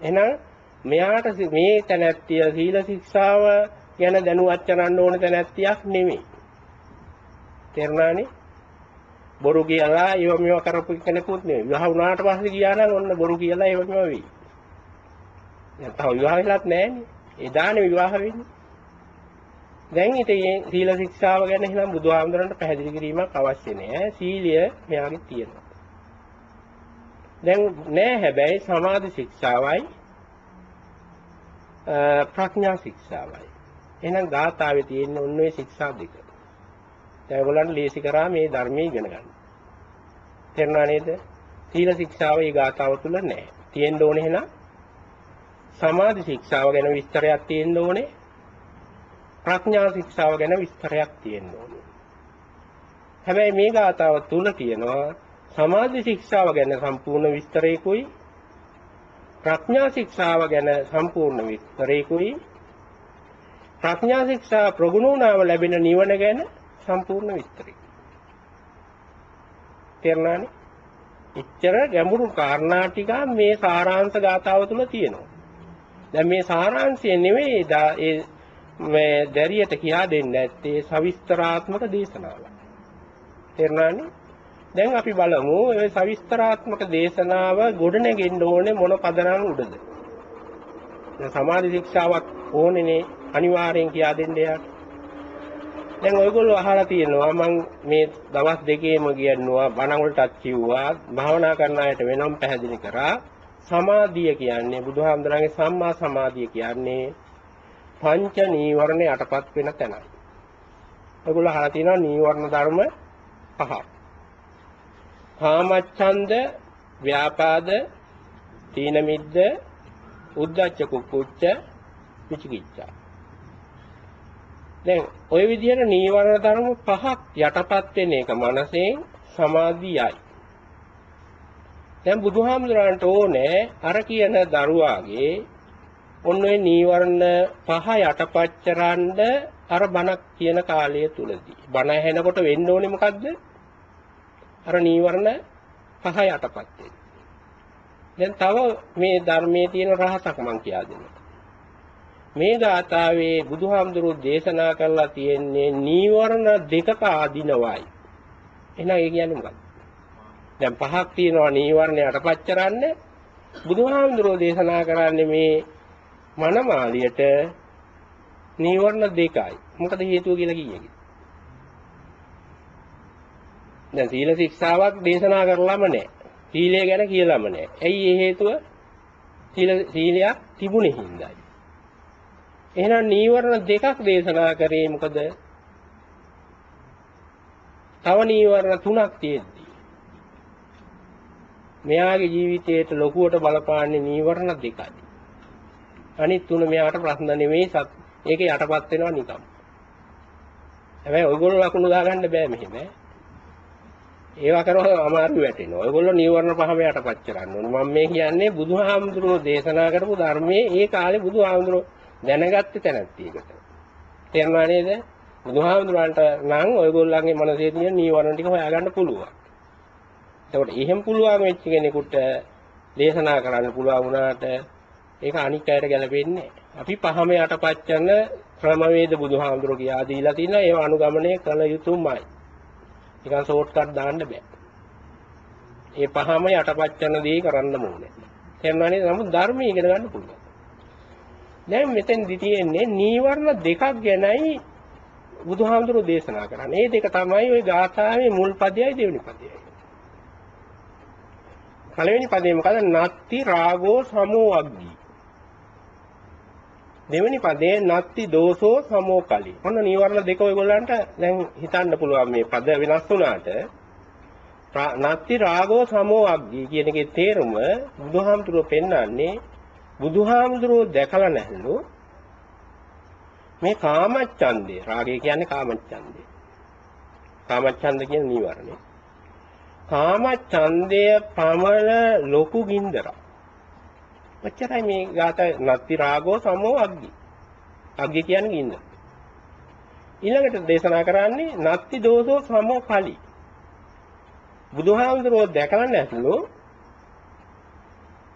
එහෙනම් මෙයාට මේ තැනැත්තිය සීල ශික්ෂාව ගැන දැනුවත් කරන්න ඕන තැනැත්තියක් නෙමෙයි. තේරුණානේ? බොරු කියලා ඒව මේව කරපු කෙනෙකුත් නෙවෙයි. විවාහ වුණාට පස්සේ ගියා නම් ඔන්න බොරු කියලා ඒව මේව වෙයි. දැන් තව විවාහ වෙලත් නැහැනේ. එදානේ විවාහ වෙන්නේ. දැන් ඉතින් සීල ශික්ෂාව ගැන එහෙනම් බුදුහාමුදුරන්ට පැහැදිලි කිරීමක් අවශ්‍ය නෑ. සීලය මෙයාගේ තියෙනවා. දැන් නෑ හැබැයි සමාධි ශික්ෂාවයි ප්‍රඥා ශික්ෂාවයි. එහෙනම් ගාථාවේ තියෙන ඔන්න ඔය ශික්ෂා දෙක. දැන් ඔයගොල්ලන්ට ලේසි කරා මේ ධර්මයේ ඉගෙන ගන්න. තේරුණා නේද? සීල ශික්ෂාව ඒ ගාථාව තුල නැහැ. තියෙන්න ඕනේ එහෙනම් සමාධි ශික්ෂාව ගැන විස්තරයක් තියෙන්න ඕනේ. ප්‍රඥා ශික්ෂාව ගැන විස්තරයක් තියෙන්න ඕනේ. හැබැයි මේ ගාථාව තුල තියෙනවා සමාධි ශික්ෂාව ගැන සම්පූර්ණ විස්තරයකුයි ප්‍රඥා ශික්ෂාව ගැන සම්පූර්ණ විස්තරයකුයි ප්‍රඥා ශික්ෂා ප්‍රගුණ වුණාම ලැබෙන නිවන ගැන සම්පූර්ණ විස්තරය. තේරුණානේ? එච්චර ගැඹුරු කාරණා ටික මේ සාරාංශ ගාතාව තුල තියෙනවා. දැන් මේ සාරාංශය නෙවෙයි ඒ මේ දැරියට කියා දෙන්නේ නැත්තේ සවිස්තරාත්මක දේශනාවක්. තේරුණානේ? දැන් අපි බලමු මේ සවිස්තරාත්මක දේශනාව ගොඩනගෙන්න ඕනේ මොන පදනම් උඩද? දැන් සමාධි ශික්ෂාවක් ඕනේනේ අනිවාර්යෙන් කියා දෙන්න යාට. දැන් ඔයගොල්ලෝ අහලා තියෙනවා මම මේ දවස් දෙකේම කියනවා බණ වලටත් කිව්වා භාවනා කරන අයට වෙනම පැහැදිලි කරා සමාධිය කියන්නේ බුදුහාමුදුරන්ගේ සම්මා සමාධිය කියන්නේ පංච නීවරණ යටපත් වෙන තැනයි. ඔයගොල්ලෝ අහලා තියෙනවා නීවරණ ධර්ම පහක්. කාමච්ඡන්ද, ව්‍යාපාද, තීන මිද්ද, උද්ධච්ච කුක්කුච්ච, විචිකිච්ඡා. දැන් ওই විදිහට නීවරණ ධර්ම පහක් යටපත් වෙන එක මනසෙන් සමාධියයි. දැන් බුදුහාමුදුරන්ට ඕනේ අර කියන දරුවාගේ ඔන්න ඔය නීවරණ පහ යටපත් කරන්න අර බණක් කියන කාලය තුලදී. බණ ඇහෙනකොට වෙන්න ඕනේ මොකද්ද? අර නීවරණ පහ යටපත් දැන් තව මේ ධර්මයේ තියෙන රහසක් මම කියා දෙන්නම්. මේ ගාථාවේ බුදුහාමුදුරුවෝ දේශනා කරලා තියෙන්නේ නීවරණ දෙකක ආධිනවයි. එහෙනම් ඒ කියන්නේ මොකක්ද? දැන් පහක් තියෙනවා නීවරණ යටපත් කරන්න. බුදුහාමුදුරුවෝ දේශනා කරන්නේ මේ මනමාලියට නීවරණ දෙකයි. මොකද හේතුව කියලා කියන්නේ? දැන් සීල ශික්ෂාවක් දේශනා කරලම නැහැ. සීලය ගැන කියලාම නැහැ. ඇයි ඒ හේතුව? සීල සීලයක් තිබුණේ හින්දායි. එහෙනම් නීවරණ දෙකක් දේශනා කරේ මොකද? තව නීවරණ තුනක් තියෙද්දි. මෙයාගේ ජීවිතයට ලොකුවට බලපාන්නේ නීවරණ දෙකයි. අනිත් තුන මෙයාට ප්‍රශ්න නෙමෙයි සත් ඒකේ යටපත් වෙනවා නිකම්. හැබැයි ඔයගොල්ලෝ ලකුණු දාගන්න බෑ මෙහෙම. ඒවා කරනවා අමාරු වැටෙනවා. ඔයගොල්ලෝ නීවරණ පහම යටපත් කරන්න ඕනේ. මම මේ කියන්නේ බුදුහාමුදුරුවෝ දේශනා කරපු ධර්මයේ ඒ කාලේ බුදුහාමුදුරුවෝ දැනගත්තේ තැනැත්තියකට. තේරුණා නේද? බුදුහාමුදුරන්ට නම් ඔයගොල්ලන්ගේ මනසේ තියෙන නීවරණ ටික හොයාගන්න පුළුවන්. එතකොට එහෙම පුළුවන් වෙච්ච කෙනෙකුට දේශනා කරන්න පුළුවන් වුණාට ඒක අනික් අයට ගැලපෙන්නේ අපි පහම යටපත් කරන ක්‍රමවේද බුදුහාමුදුරුවෝ කියා දීලා තිනවා ඒව අනුගමනය කළ යුතුමයි. නිකන් ෂෝට් කට් දාන්න බෑ. ඒ පහම යටපත් කරන දේ කරන්න ඕනේ. තේරුණා නේද? නමුත් ධර්මය ඉගෙන ගන්න පුළුවන්. දැන් මෙතෙන්දි තියෙන්නේ නීවරණ දෙකක් ගැනයි බුදුහාමුදුරෝ දේශනා කරන්නේ. මේ දෙක තමයි ওই ගාථාවේ මුල් පදයයි දෙවෙනි පදයයි. පළවෙනි පදේ මොකද? නත්ති රාගෝ සමෝ අග්ගී. දෙවෙනි පදේ නත්ති දෝසෝ සමෝ කලි. ඔන්න නීවරණ දෙක ඔයගොල්ලන්ට දැන් හිතන්න පුළුවන් මේ පද වෙනස් වුණාට නත්ති රාගෝ සමෝ අග්ගී කියන එකේ තේරුම බුදුහාමුදුරුවෝ පෙන්වන්නේ බුදුහාමුදුරුවෝ දැකලා නැහැලු. මේ කාමච්ඡන්දේ රාගය කියන්නේ කාමච්ඡන්දේ කාමච්ඡන්ද කියන නීවරණය. කාමච්ඡන්දය පමණ ලොකු ගින්දරක්. ඔච්චරයි මේ ගාත නත්ති රාගෝ සමෝ අග්ගි. අග්ගි කියන්නේ ගින්දර. ඊළඟට දේශනා කරන්නේ නත්ති දෝසෝ සමෝ කලි බුදුහාමුදුරුවෝ දැකලා නැතුළු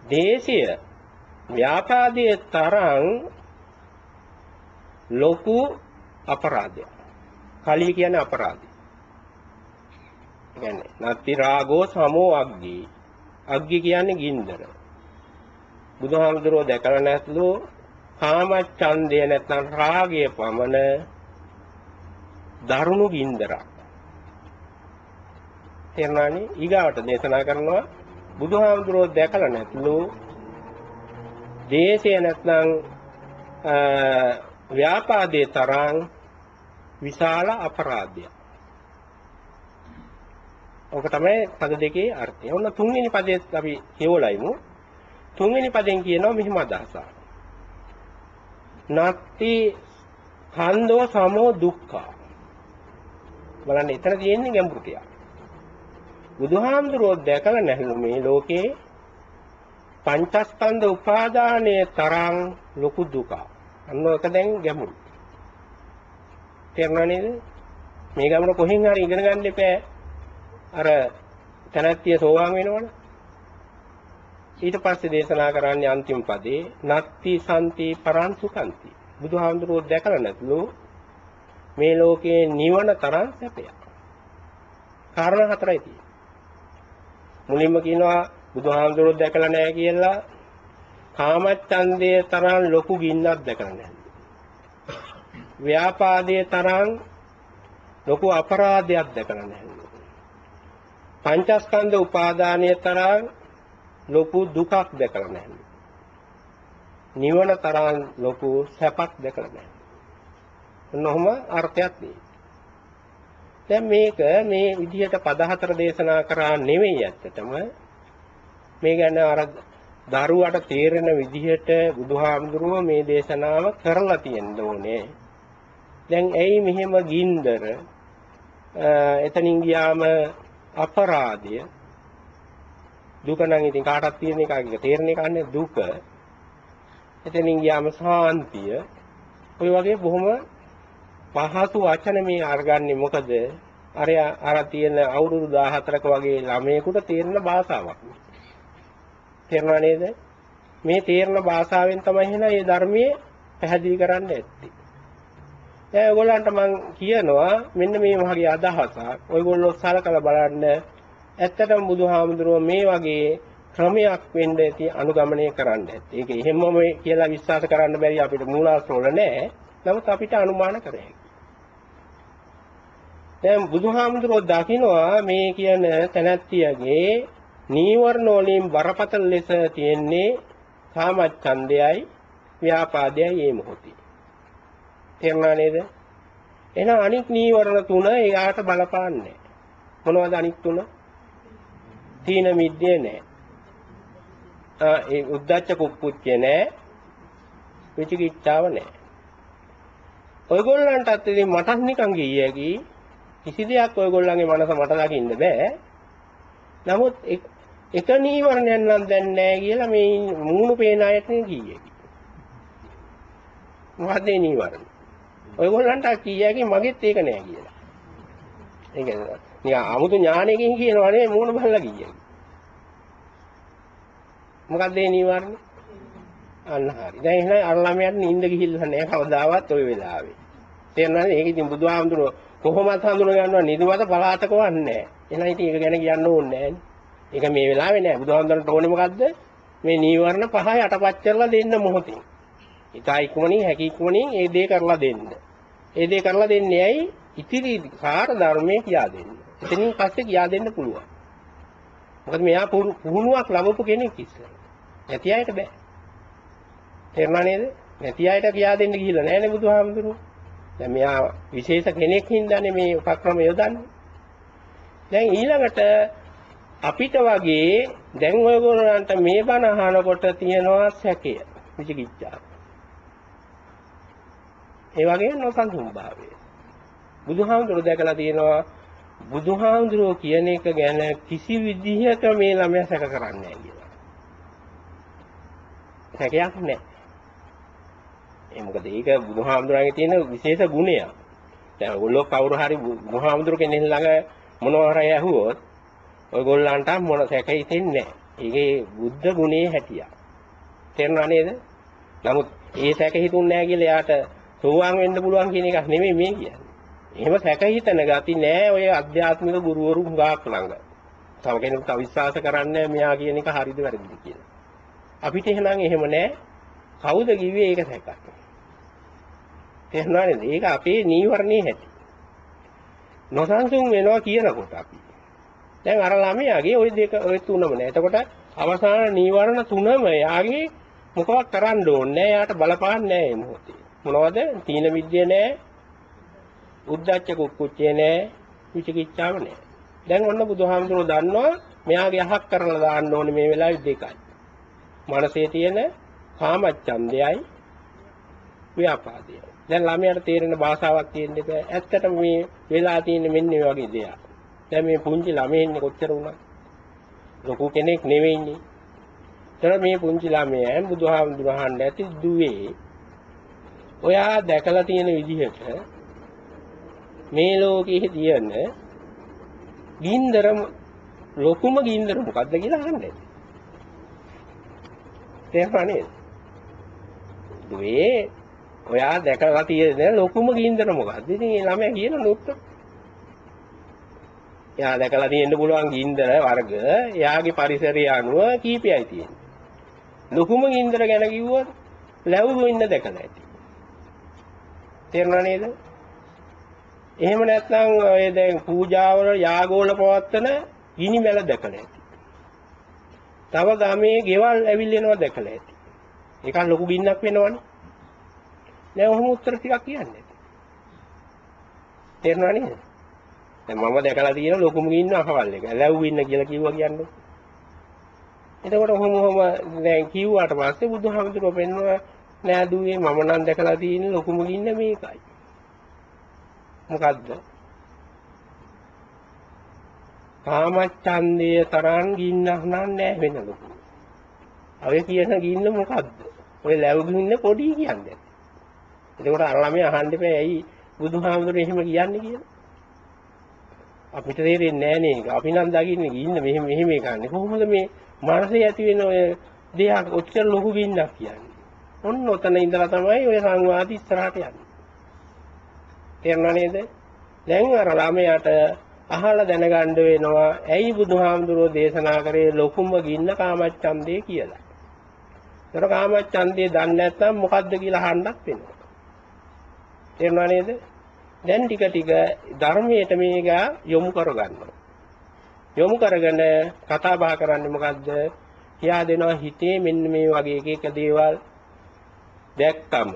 දේශය ව්‍යාපාදයේ තරම් ලොකු අපරාධයක්. කලිය කියන්නේ අපරාධය. කියන්නේ නත්ති රාගෝ සමෝ අග්ගී. අග්ගී කියන්නේ ගින්දර. බුදුහාමුදුරුවෝ දැකලා නැත්ලු කාමච්ඡන්දය නැත්නම් රාගය පමණ දරුණු ගින්දරක්. තේරුණානේ ඊගාවට දේශනා කරනවා බුදුහාමුදුරුවෝ දැකලා නැත්ලු දේශය නැත්නම් ව්‍යාපාදයේ තරම් විශාල අපරාධයක්. ඔක තමයි පද දෙකේ අර්ථය. ඔන්න තුන්වෙනි පදයේ අපි කියවලයිමු. තුන්වෙනි පදෙන් කියනවා මෙහිම අදහසක්. නත්ති කන්දෝ සමෝ දුක්ඛ. බලන්න එතන තියෙන්නේ ගැඹුරු ටික. බුදුහාමුදුරුවෝ දැකලා නැහැ මේ ලෝකේ පංචස්කන්ධ උපාදානයේ තරම් ලොකු දුක. අන්න ඒක දැන් ගැඹුරු. තේරුණා නේද? මේ ගමන කොහෙන් හරි ඉගෙන ගන්න එපා. අර තනත්තිය සෝවාන් වෙනවනේ. ඊට පස්සේ දේශනා කරන්නේ අන්තිම පදේ නත්ති සම්ති පරං සුඛන්ති. බුදුහාමුදුරුවෝ දැකලා නැතුළු මේ ලෝකයේ නිවන තරම් සැපයක්. කාරණා හතරයි තියෙන්නේ. මුලින්ම කියනවා බුදුහාමුදුරුවෝ දැකලා නැහැ කියලා කාමච්ඡන්දයේ තරම් ලොකු ගින්නක් දැකලා නැහැ. ව්‍යාපාදයේ තරම් ලොකු අපරාධයක් දැකලා නැහැ. පංචස්කන්ධ උපාදානයේ තරම් ලොකු දුකක් දැකලා නැහැ. නිවන තරම් ලොකු සැපක් දැකලා නැහැ. ඔන්නෝම අර්ථයක් තියෙනවා. දැන් මේක මේ විදිහට පද හතර දේශනා කරා නෙවෙයි ඇත්තටම මේ ගැන අර දරුවට තේරෙන විදිහට බුදුහාමුදුරුව මේ දේශනාව කරලා තියෙන්න ඕනේ. දැන් ඇයි මෙහෙම ගින්දර එතනින් ගියාම අපරාධය? දුක නම් ඉතින් කාටවත් තියෙන එකක් එක තේරෙන එකක් නේ දුක. එතනින් ගියාම සාන්තිය. ඔය වගේ බොහොම පහසු වචන මේ අරගන්නේ. මොකද අර අර තියෙන අවුරුදු 14ක වගේ ළමයෙකුට තේරෙන භාෂාවක්. තේරෙනව නේද මේ තේරෙන භාෂාවෙන් තමයි එහෙනම් මේ ධර්මයේ පැහැදිලි කරන්න ඇත්තේ දැන් ඔයගොල්ලන්ට මම කියනවා මෙන්න මේ වගේ අදහසක් ඔයගොල්ලෝ සලකලා බලන්න ඇත්තටම බුදුහාමුදුරුවෝ මේ වගේ ක්‍රමයක් වෙන්න ඇති අනුගමනය කරන්න ඇති. ඒක එහෙමම කියලා විශ්වාස කරන්න බැරි අපිට මූලාශ්‍ර වල නැහැ. නමුත් අපිට අනුමාන කර හැකියි. දැන් බුදුහාමුදුරුවෝ දකිනවා මේ කියන තැනැත්තියගේ නීවරණ වලින් බරපතල ලෙස තියෙන්නේ කාමච්ඡන්දයයි ව්‍යාපාදයයි මේ මොහොතේ. තේරුණා නේද? එහෙනම් අනික් නීවරණ තුන එයාට බලපාන්නේ මොනවද අනික් තුන? තීන මිද්දේ නැහැ. ඒ උද්දච්ච කුක්කුච්චේ නැහැ. විචිකිච්ඡාව නැහැ. ඔයගොල්ලන්ටත් ඉතින් මටත් නිකන් ගියේකි කිසි දෙයක් ඔයගොල්ලන්ගේ මනස මට දකින්න බෑ. නමුත් එක නීවරණයක් නම් දැන් නැහැ කියලා මේ මූණු පේන අයට කීයේ. මොකද ඒ නීවරණ? ඔයගොල්ලන්ට කීයකින් මගෙත් ඒක නැහැ කියලා. ඒ කියන්නේ නිකන් 아무තු ඥානයකින් කියනවා නේ මූණ බලලා කීයකින්. මොකද ඒ නීවරණ? අන්න හරි. දැන් එහෙනම් අර ළමයාට නිින්ද ගිහිල්ලා නැහැ කවදාවත් ওই වෙලාවේ. තේරෙනවද? ඒක ඉතින් බුදුහාමුදුරුවෝ කොහොමත් හඳුන ගන්නවා නිදිමත පලාතකවන්නේ නැහැ. එහෙනම් ඉතින් ඒක ගැන කියන්න ඕනේ නැහැ. ඒක මේ වෙලාවේ නෑ. බුදුහාමුදුරන්ට ඕනේ මොකද්ද? මේ නීවරණ පහ යටපත් කරලා දෙන්න මොහොතින්. ඉතා ඉක්මනින් හැකි ඉක්මනින් ඒ දේ කරලා දෙන්න. ඒ දේ කරලා දෙන්නේ ඇයි? ඉතිරි සාර ධර්මයේ කියා දෙන්න. එතනින් පස්සේ කියා දෙන්න පුළුවන්. මොකද මෙයා පුහුණුවක් ලැබපු කෙනෙක් ඉස්සර. නැති අයට බෑ. තේරුණා නේද? නැති අයට කියා දෙන්න ගිහිල්ලා නෑනේ බුදුහාමුදුරුවෝ. දැන් මෙයා විශේෂ කෙනෙක් හින්දානේ මේ උපක්‍රම යොදන්නේ. දැන් ඊළඟට අපිට වගේ දැන් ඔයගොල්ලන්ට මේ බණ අහනකොට තියෙනවා සැකය විචිකිච්ඡාව. ඒ වගේ නොසන්සුන් භාවය. බුදුහාමුදුරුවෝ දැකලා තියෙනවා බුදුහාමුදුරුවෝ කියන එක ගැන කිසි විදිහක මේ ළමයා සැක කරන්නේ නැහැ කියලා. සැකයක් නැහැ. ඒ මොකද ඒක බුදුහාමුදුරන්ගේ තියෙන විශේෂ ගුණයක්. දැන් ඔයගොල්ලෝ කවුරු හරි බුදුහාමුදුර කෙනෙක් ළඟ මොනවා හරි ඇහුවොත් ඔයගොල්ලන්ට මොන සැකෙ හිතෙන්නේ නැහැ. ඒකේ බුද්ධ ගුණේ හැටිය. තේරුණා නේද? නමුත් ඒ සැක හිතුන්නේ නැහැ කියලා එයාට සෝවාන් වෙන්න පුළුවන් කියන එකක් නෙමෙයි මේ කියන්නේ. එහෙම සැක හිතන ගති නෑ ඔය අධ්‍යාත්මික ගුරුවරු හුඟක් ළඟ. තව කෙනෙකුට අවිශ්වාස කරන්නේ මෙයා කියන එක හරිද වැරදිද කියලා. අපිට එහෙනම් එහෙම නෑ. කවුද කිව්වේ ඒක සැකක්? තේරුණා නේද? ඒක අපේ නීවරණේ හැටි. නොසන්සුන් වෙනවා කියනකොට අපි. දැන් අර ළමයාගේ ওই දෙක ওই තුනම නෑ. එතකොට අවසාන නීවරණ තුනම යාගේ මොකවත් කරන්න ඕනේ නෑ. යාට බලපාන්නේ නෑ මේ මොහොතේ. මොනවද? තීන විද්‍ය නෑ. උද්දච්ච කුක්කුච්චේ නෑ. විචිකිච්ඡාව නෑ. දැන් ඔන්න බුදුහාමුදුරුවෝ දන්නවා මෙයාගේ අහක් කරලා දාන්න ඕනේ මේ වෙලාවේ දෙකයි. මනසේ තියෙන කාමච්ඡන්දයයි ව්‍යාපාදයයි. දැන් ළමයාට තේරෙන භාෂාවක් තියෙන්න බෑ. ඇත්තටම මේ වෙලා තියෙන්නේ මෙන්න මේ වගේ දෙයක්. දැන් මේ පුංචි ළමයි ඉන්නේ කොච්චර වුණා. ලොකු කෙනෙක් නෙවෙයිනේ. ඒතර මේ පුංචි ළමයා බුදුහාමුදුරහන් ඇති දුවේ ඔයා දැකලා තියෙන විදිහට මේ ලෝකයේ තියෙන ගින්දරම ලොකුම ගින්දර මොකද්ද කියලා අහන්නේ. තේරුණා නේද? දුවේ ඔයා දැකලා තියෙන ලොකුම ගින්දර මොකක්ද? ඉතින් ඒ ළමයා කියන උත්තර. එයා දැකලා තියෙන්න පුළුවන් ගින්දර වර්ග එයාගේ පරිසරය අනුව කීපයයි තියෙන්නේ. ලොකුම ගින්දර ගැන කිව්වොත් ලැබුණු ඉන්න දැකලා ඇති. තේරුණා නේද? එහෙම නැත්නම් ඔය දැන් පූජාවල යාගවල පවත්තන ගිනි මැල දැකලා ඇති. තව ගමේ ගෙවල් ඇවිල්ලෙනවා දැකලා ඇති. ඒක ලොකු ගින්නක් වෙනවනේ. දැන් ඔහොම උත්තර ටිකක් කියන්නේ. තේරුණා නේද? දැන් මම දැකලා තියෙන ලොකුම ගින්න අහවල් එක. ලැබු ගින්න කියලා කිව්වා කියන්නේ. එතකොට ඔහොම ඔහොම දැන් කිව්වාට පස්සේ බුදුහාමුදුරුවෝ පෙන්වුවා නෑ දුවේ මම නම් දැකලා තියෙන ලොකුම ගින්න මේකයි. මොකද්ද? කාමච්ඡන්දය තරම් ගින්නක් නෑ වෙන ලොකු. ඔය කියන ගින්න මොකද්ද? ඔය ලැබු ගින්න පොඩි කියන්නේ. එතකොට අර ළමයා අහන්න එපා ඇයි බුදුහාමුදුරුවෝ එහෙම කියන්නේ කියලා. අපිට තේරෙන්නේ නැහැ නේද? අපි නම් දකින්නේ ගින්න මෙහෙම මෙහෙම එකන්නේ. කොහොමද මේ මනසේ ඇති වෙන ඔය දෙයක් ඔච්චර ලොකු ගින්නක් කියන්නේ? ඔන්න ඔතන ඉඳලා තමයි ඔය සංවාද ඉස්සරහට යන්නේ. තේරුණා නේද? දැන් අර ළමයාට අහලා දැනගන්න වෙනවා ඇයි බුදුහාමුදුරුවෝ දේශනා කරේ ලොකුම ගින්න කාමච්ඡන්දේ කියලා. ඒතර කාමච්ඡන්දේ දන්නේ නැත්නම් මොකද්ද කියලා අහන්නත් වෙනවා. තේරුණා නේද? දැන් ටික ටික ධර්මයට මේක යොමු කරගන්නවා. යොමු කරගෙන කතා බහ කරන්නේ මොකද්ද? කියා දෙනවා හිතේ මෙන්න මේ වගේ එක එක දේවල් දැක්කම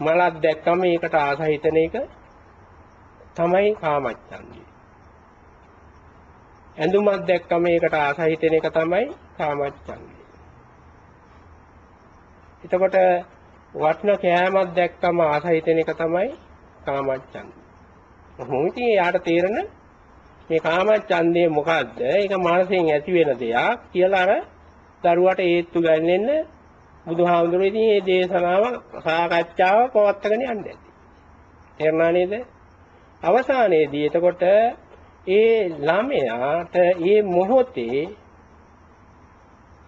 මලක් දැක්කම ඒකට ආස හිතන එක තමයි කාමච්ඡන්දය. ඇඳුමක් දැක්කම ඒකට ආස හිතන එක තමයි කාමච්ඡන්දය. එතකොට වටින කෑමක් දැක්කම ආස හිතෙන එක තමයි කාමච්ඡන්ද. මොහොම ඉතින් යාට තේරෙන මේ කාමච්ඡන්දේ මොකද්ද? ඒක මානසයෙන් ඇති වෙන දෙයක් කියලා අර දරුවට ඒත්තු ගන්නෙන්න බුදුහාමුදුරුවෝ ඉතින් මේ දේශනාව සාකච්ඡාව පවත්වාගෙන යන්නේ ඇති. තේරුණා නේද? අවසානයේදී එතකොට ඒ ළමයාට මේ මොහොතේ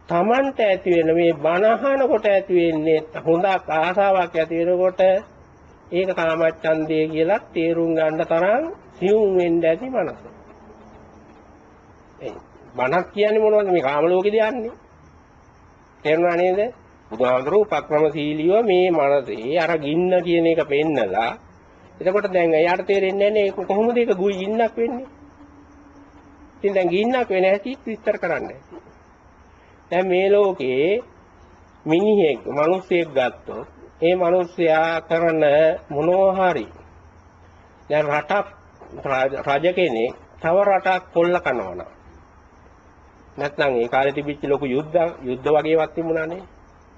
Tamanට ඇති වෙන මේ බනහන කොට ඇති වෙන්නේ හොඳක් ආසාවක් ඇති වෙනකොට ඒක කාමච්ඡන්දය කියලා තේරුම් ගන්න තරම් සියුම් වෙන්න ඇති මනස. ඒ බණක් කියන්නේ මොනවද මේ කාම ලෝකෙද යන්නේ? තේරුණා නේද? බුදුහාමුදුරුවෝ උපක්‍රමශීලීව මේ මනසේ අර ගින්න කියන එක පෙන්නලා එතකොට දැන් එයාට තේරෙන්නේ නැහැ කොහොමද ඒක ගුයි ගින්නක් වෙන්නේ? ඉතින් දැන් ගින්නක් වෙන හැටි විස්තර කරන්න ඇති. දැන් මේ ලෝකේ මිනිහෙක් මිනිස්සෙක් ගත්තොත් ඒ මිනිස්සයා කරන මොනවා හරි. දැන් රටක් රජ කෙනෙක් තව රටක් කොල්ල කනවනම්. නැත්නම් ඒ කාලේ තිබිච්ච ලොකු යුද්ධ යුද්ධ වගේවත් තිබුණානේ.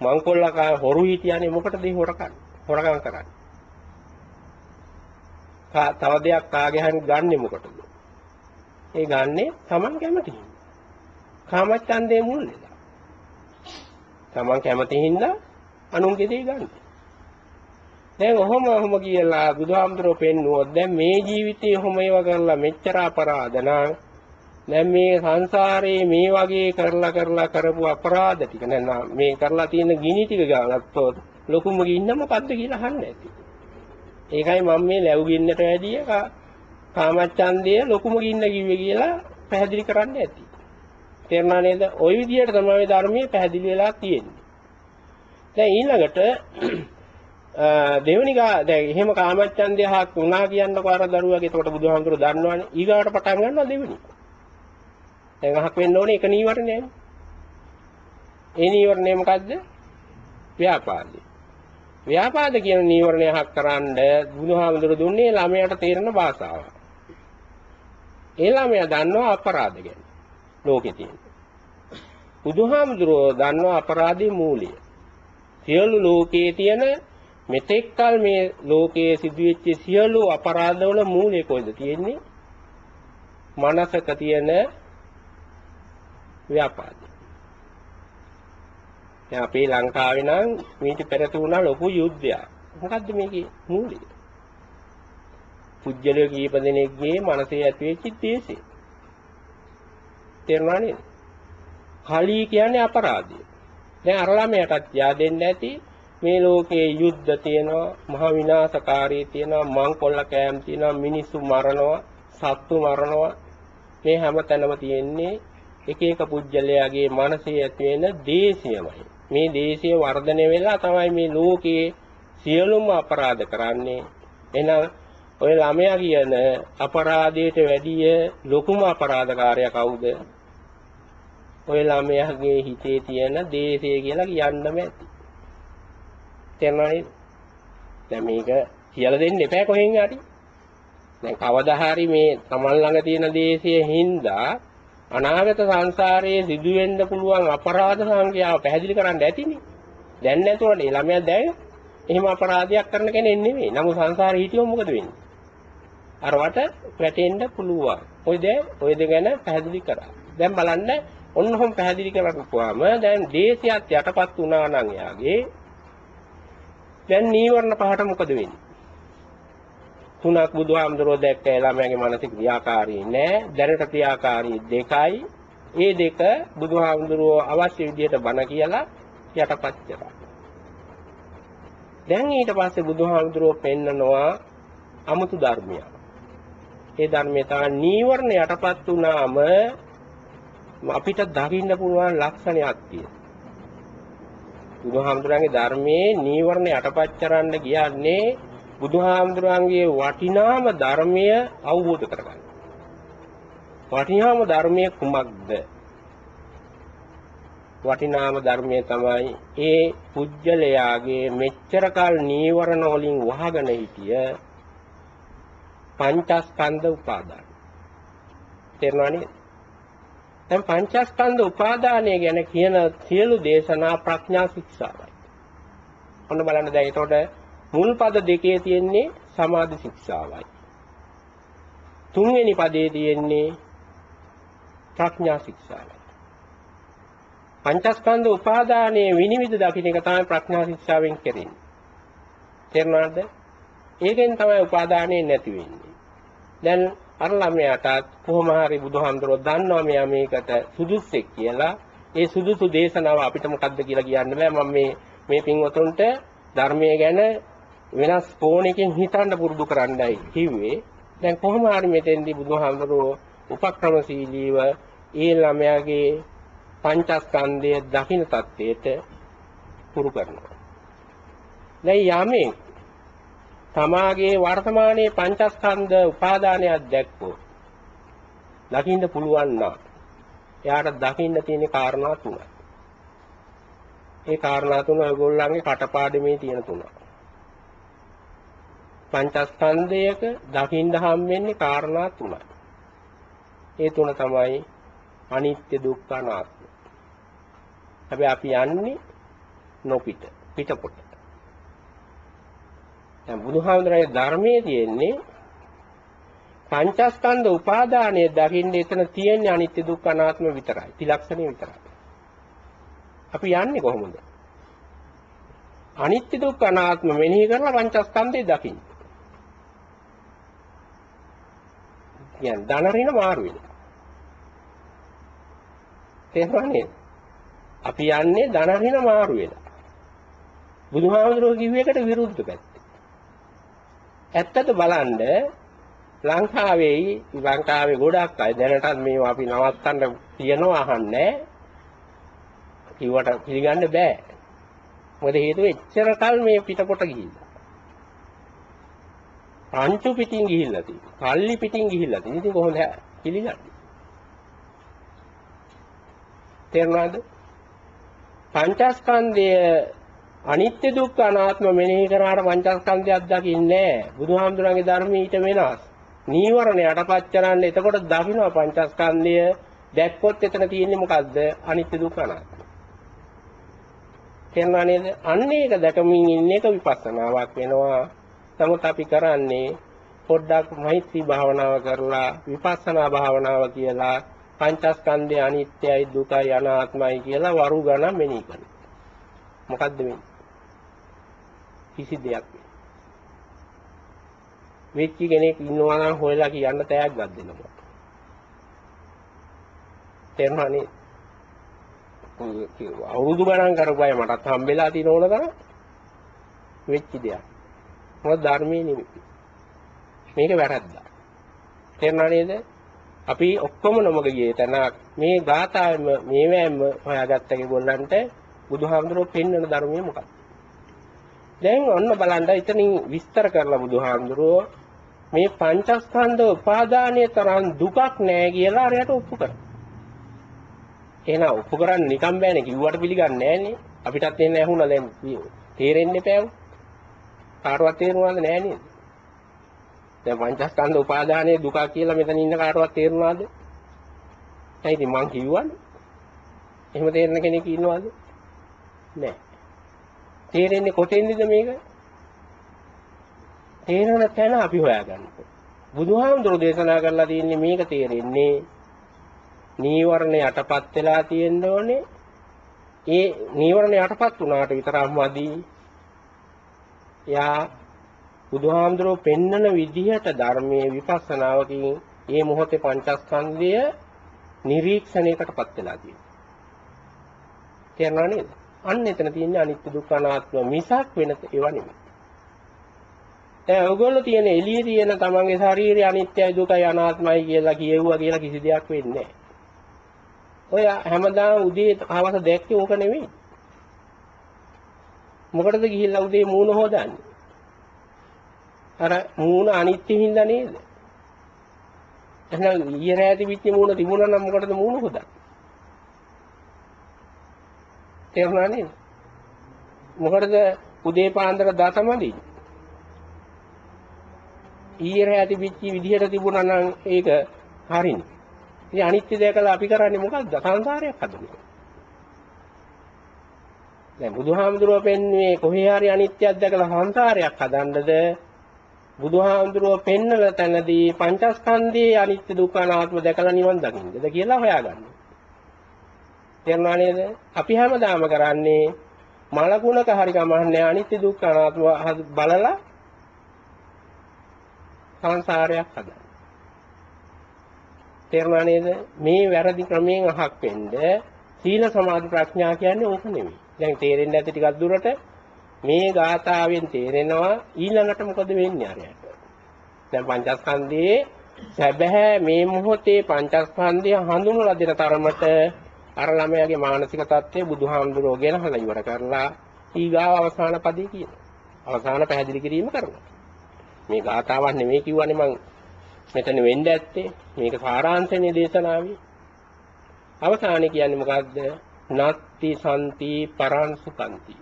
මංකොල්ලා හොරු හිටියානේ මොකටද ඒ හොරකම් හොරකම් කරන්නේ? තව දෙයක් කාගේ හරි ගන්නෙ මොකටද? ඒ ගන්නෙ Taman කැමති කාමච්ඡන්දේ මුල්ලේ Taman කැමති හින්දා අනුන්ගේ දේ ගන්න. දැන් ඔහොම ඔහොම කියලා බුදුහාමුදුරුවෝ පෙන්නුවොත් දැන් මේ ජීවිතේ ඔහොම ඒවා කරලා මෙච්චර අපරාධ නම් දැන් මේ සංසාරේ මේ වගේ කරලා කරලා කරපු අපරාධ ටික නේද මේ කරලා තියෙන ගිනි ටික ගත්තොත් ලොකුම ගින්න මොකද්ද කියලා අහන්න ඇති. ඒකයි මම මේ ලැබු ගින්නට වැඩිය කාමච්ඡන්දය ලොකුම ගින්න කිව්වේ කියලා පැහැදිලි කරන්න ඇති. තේරුණා නේද? ওই විදිහට තමයි ධර්මයේ පැහැදිලි වෙලා තියෙන්නේ. දැන් ඊළඟට දෙවෙනිකා දැන් එහෙම කාමච්ඡන්දය හක් වුණා කියන්නකො අර දරුවාගේ එතකොට බුදුහාමුදුරුවෝ දන්නවනේ ඊගාට පටන් ගන්නවා දෙවෙනි. දැන් අහක් වෙන්න ඕනේ එක නීවරණයයි. ඒ නීවරණය මොකද්ද? ව්‍යාපාදේ. ව්‍යාපාද කියන නීවරණය හක් කරන්න බුදුහාමුදුරුවෝ දුන්නේ ළමයාට තේරෙන භාෂාව. ඒ ළමයා දන්නවා අපරාධ ගැන. ලෝකේ තියෙන. බුදුහාමුදුරුවෝ දන්නවා අපරාධයේ මූලය. සියලු ලෝකයේ තියෙන මෙතෙක්කල් මේ ලෝකයේ සිදුවෙච්ච සියලු අපරාධවල මූලය කොහෙද තියෙන්නේ? මනසක තියෙන ව්‍යාපාදය. දැන් අපේ ලංකාවේ නම් මේක පෙරතුණා ලොකු යුද්ධයක්. මොකද්ද මේකේ මූලය? පුජ්‍යලෝ කීප දෙනෙක්ගේ මනසේ ඇතිවෙච්ච ද්වේෂය. තේරුණා නේද? කලී කියන්නේ අපරාධය. දැන් අර ළමයටත් යා දෙන්න ඇති මේ ලෝකේ යුද්ධ තියෙනවා මහ විනාශකාරී තියෙනවා මංකොල්ල කෑම් තියෙනවා මිනිස්සු මරනවා සත්තු මරනවා මේ හැමතැනම තියෙන්නේ එක එක පුජ්‍යලයාගේ මනසේ ඇති වෙන දේශයමයි මේ දේශය වර්ධනය වෙලා තමයි මේ ලෝකයේ සියලුම අපරාධ කරන්නේ එහෙනම් ඔය ළමයා කියන අපරාධයට වැඩිය ලොකුම අපරාධකාරයා කවුද? ඔය ළමයාගේ හිතේ තියෙන දේශය කියලා කියන්නම ඇති. තේරුණානේ? දැන් මේක කියලා දෙන්න එපා කොහෙන් හරි. දැන් කවදා හරි මේ තමන් ළඟ තියෙන දේශයේ හින්දා අනාගත සංසාරයේ සිදුවෙන්න පුළුවන් අපරාධ සංඛ්‍යාව පැහැදිලි කරන්න ඇතිනේ. දැන් නැතුවට ළමයා දැන් එහෙම අපරාධයක් කරන කෙනෙක් නෙමෙයි. නමුත් සංසාරේ හිටියොත් මොකද වෙන්නේ? අරවට වැටෙන්න පුළුවන්. ඔය දැන් ඔය දෙ ගැන පැහැදිලි කරා. දැන් බලන්න ඔන්නෝම පැහැදිලි කරගත්තාම දැන් දේශයත් යටපත් වුණා නම් යාගේ දැන් නීවරණ පහට මොකද වෙන්නේ? තුනක් බුදුහාමුදුරෝ දැක්ක ළමයාගේ මානසික ක්‍රියාකාරී නෑ. දැනට ක්‍රියාකාරී දෙකයි. ඒ දෙක බුදුහාමුදුරෝ අවශ්‍ය විදිහට බණ කියලා යටපත් කරා. දැන් ඊට පස්සේ බුදුහාමුදුරෝ පෙන්නනවා අමුතු ධර්මයක්. ඒ ධර්මයේ තමයි නීවරණ යටපත් වුණාම අපිට දකින්න පුළුවන් ලක්ෂණයක් තියෙනවා. බුදුහාමුදුරන්ගේ ධර්මයේ නීවරණ යටපත් කරන්න කියන්නේ බුදුහාමුදුරන්ගේ වටිනාම ධර්මය අවබෝධ කරගන්න. වටිනාම ධර්මයේ කුමක්ද? වටිනාම ධර්මයේ තමයි ඒ පුජ්‍යලයාගේ මෙච්චර කල් නීවරණ වලින් වහගෙන හිටිය පංචස්කන්ධ උපාදාන. තේරුණානේ? දැන් පංචස්කන්ධ උපාදානය ගැන කියන සියලු දේශනා ප්‍රඥා ශික්ෂාවයි. ඔන්න බලන්න දැන් ඒතකොට මුල් පද දෙකේ තියෙන්නේ සමාධි ශික්ෂාවයි. තුන්වෙනි පදේ තියෙන්නේ ප්‍රඥා ශික්ෂාවයි. පංචස්කන්ධ උපාදානයේ විනිවිද දකින්න එක තමයි ප්‍රඥා ශික්ෂාවෙන් කෙරෙන්නේ. තේරුණාද? ඒකෙන් තමයි උපාදානය නැති වෙන්නේ. දැන් අර ළමයාටත් කොහොම හරි බුදුහාමුදුරුවෝ දන්නවා මෙයා මේකට සුදුස්සෙක් කියලා. ඒ සුදුසු දේශනාව අපිට මොකද්ද කියලා කියන්න බෑ. මම මේ මේ පින්වතුන්ට ධර්මයේ ගැන වෙනස් කෝණයකින් හිතන්න පුරුදු කරන්නයි කිව්වේ. දැන් කොහොම හරි මෙතෙන්දී බුදුහාමුදුරුවෝ උපක්‍රමශීලීව ඒ ළමයාගේ පංචස්කන්ධය දකින්න තත්ත්වයට පුරු කරනවා. දැන් යමේ තමාගේ වර්තමානයේ පංචස්කන්ධ උපාදානයක් දැක්කෝ දකින්න පුළුවන් නම් එයාට දකින්න තියෙන කාරණා තුනයි. ඒ කාරණා තුන ඔයගොල්ලන්ගේ කටපාඩමේ තියෙන තුනක්. පංචස්කන්ධයක දකින්න හම් වෙන්නේ කාරණා තුනයි. ඒ තුන තමයි අනිත්‍ය දුක්ඛ අනාත්ම. හැබැයි අපි යන්නේ නොපිට පිටපොට. දැන් බුදුහාමුදුරගේ ධර්මයේ තියෙන්නේ පංචස්කන්ධ උපාදානය දකින්න එතන තියෙන්නේ අනිත්‍ය දුක්ඛ අනාත්ම විතරයි. ත්‍රිලක්ෂණය විතරයි. අපි යන්නේ කොහොමද? අනිත්‍ය දුක්ඛ අනාත්ම මෙනෙහි කරලා පංචස්කන්ධය දකින්න. කියන්නේ ධන ඍණ මාරු වෙනවා. තේරුණානේ? අපි යන්නේ ධන ඍණ මාරු වෙලා. බුදුහාමුදුරුවෝ කිව්ව එකට විරුද්ධ පැත්ත. ඇත්තට බලන්න ලංකාවේ ලංකාවේ ගොඩක් අය දැනටත් මේවා අපි නවත්තන්න තියනවා අහන්නේ. කිව්වට පිළිගන්න බෑ. මොකද හේතුව එච්චර කල් මේ පිටකොට ගිහිල්ලා. පංචු පිටින් ගිහිල්ලා තියෙනවා කල්ලි පිටින් ගිහිල්ලා තියෙනවා ඉතින් කොහොමද පිළිගන්නේ? තේරුණාද? පංචස්කන්ධය අනිත්‍ය දුක්ඛ අනාත්ම මෙනෙහි කරාට පංචස්කන්ධයක් දකින්නේ නැහැ. බුදුහාමුදුරන්ගේ ධර්මයේ ඊට වෙනස්. නීවරණ යටපත් කරන්න එතකොට දකින්න පංචස්කන්ධය දැක්කොත් එතන තියෙන්නේ මොකද්ද? අනිත්‍ය දුක්ඛ අනාත්ම. තේරුණා නේද? අන්න ඒක දැකමින් ඉන්න එක විපස්සනාවක් වෙනවා. නමුත් අපි කරන්නේ පොඩ්ඩක් මෛත්‍රී භාවනාව කරලා විපස්සනා භාවනාව කියලා පංචස්කන්ධය අනිත්‍යයි දුකයි අනාත්මයි කියලා වරු ගණන් මෙනෙහි කරනවා. මොකද්ද මේ? කිසි දෙයක් වෙච්ච කෙනෙක් ඉන්නවා නම් හොයලා කියන්න තෑග්ගක් දෙනවා. තේරුණානේ? අවුරුදු ගණන් කරපුවාය මටත් හම්බෙලා තියෙන ඕන තරම් වෙච්ච දෙයක්. මොකද ධර්මයේ නෙමෙයි. මේක වැරද්දා. තේරුණා නේද? අපි ඔක්කොම නොමග ගියේ තැන මේ ගාථාවෙම මේවැම හොයාගත්ත ඒගොල්ලන්ට බුදුහාමුදුරුවෝ පෙන්වන ධර්මයේ මොකක්ද? දැන් ඔන්න බලන්න ඉතින් විස්තර කරලා බුදුහාමුදුරුවෝ මේ පංචස්කන්ධ උපාදානයේ තරම් දුකක් නෑ කියලා අරයට ඔප්පු කරා. එහෙනම් ඔප්පු කරන්න නිකම් බෑනේ කිව්වට පිළිගන්නේ නෑනේ. අපිටත් එන්නේ ඇහුණා දැන් තේරෙන්නේ නැපෑව. කාටවත් තේරුණාද නෑ නේද? දැන් පංචස්කන්ධ උපාදානයේ දුක කියලා මෙතන ඉන්න කාටවත් තේරුණාද? ඇයි ඉතින් මං කිව්වනේ. එහෙම තේරෙන කෙනෙක් ඉන්නවද? නෑ. තේරෙන්නේ කොතෙන්ද මේක? තේරෙන තැන අපි හොයාගන්න. බුදුහාමුදුරෝ දේශනා කරලා තියෙන්නේ මේක තේරෙන්නේ නීවරණ යටපත් වෙලා තියෙන්න ඕනේ. ඒ නීවරණ යටපත් වුණාට විතරක් මදි. යා බුදුහාමුදුරෝ පෙන්නන විදිහට ධර්මයේ විපස්සනාවකින් මේ මොහොතේ පංචස්කන්ධය නිරීක්ෂණයකටපත් වෙලා තියෙනවා. තේරුණා නේද? අන්න එතන තියෙන්නේ අනිත්‍ය දුක්ඛ අනාත්ම මිසක් වෙන ඒවා නෙමෙයි. දැන් ඔයගොල්ලෝ තියෙන එළියේ තියෙන තමන්ගේ ශාරීරික අනිත්‍යයි දුකයි අනාත්මයි කියලා කියෙව්වා කියලා කිසි දෙයක් වෙන්නේ නැහැ. ඔය හැමදාම උදේ හවස දැක්කේ ඕක නෙමෙයි. මොකටද ගිහිල්ලා උදේ මූණ හොදන්නේ? අර මූණ අනිත්‍ය හින්දා නේද? එහෙනම් ඊයේ රෑ තිබිච්ච මූණ තිබුණා නම් මොකටද මූණ හොදන්නේ? තේරුණා නේද? මොකටද උදේ පාන්දර දතමදි? ඊයේ රෑ තිබිච්ච විදිහට තිබුණා නම් ඒක හරිනේ. ඉතින් අනිත්‍ය දැකලා අපි කරන්නේ මොකක්ද? සංසාරයක් හදන්නේ. දැන් බුදුහාමුදුරුව පෙන්වන්නේ කොහේ හරි අනිත්‍යයක් දැකලා සංසාරයක් හදන්නද? බුදුහාමුදුරුව පෙන්නල තැනදී පංචස්කන්ධයේ අනිත්‍ය දුක්ඛ අනාත්ම දැකලා නිවන් දකින්නද කියලා හොයාගන්න. තේරුණා නේද? අපි හැමදාම කරන්නේ මලකුණක හරි කමන්නේ අනිත්‍ය දුක්ඛ අනාත්ම බලලා සංසාරයක් හදන්න. තේරුණා නේද? මේ වැරදි ක්‍රමයෙන් අහක් වෙන්න සීල සමාධි ප්‍රඥා කියන්නේ ඕක නෙමෙයි. දැන් තේරෙන්නේ නැති ටිකක් දුරට මේ ගාථාවෙන් තේරෙනවා ඊළඟට මොකද වෙන්නේ අරයට. දැන් පංචස්කන්ධයේ සැබෑ මේ මොහොතේ පංචස්කන්ධය හඳුන්වලා දෙන තරමට අර ළමයාගේ මානසික තත්ත්වය බුදුහාමුදුරෝ ගෙනහලා ඉවර කරලා ඊගාව අවසාන පදේ කියන. අවසාන පැහැදිලි කිරීම කරනවා. මේ ගාතාවක් නෙමෙයි කියවනේ මං. මෙතන වෙන්න ඇත්තේ මේක සාරාංශනේ දේශනාවේ. අවසානේ කියන්නේ මොකද්ද? නත්ති සම්ති පරං සුකන්ති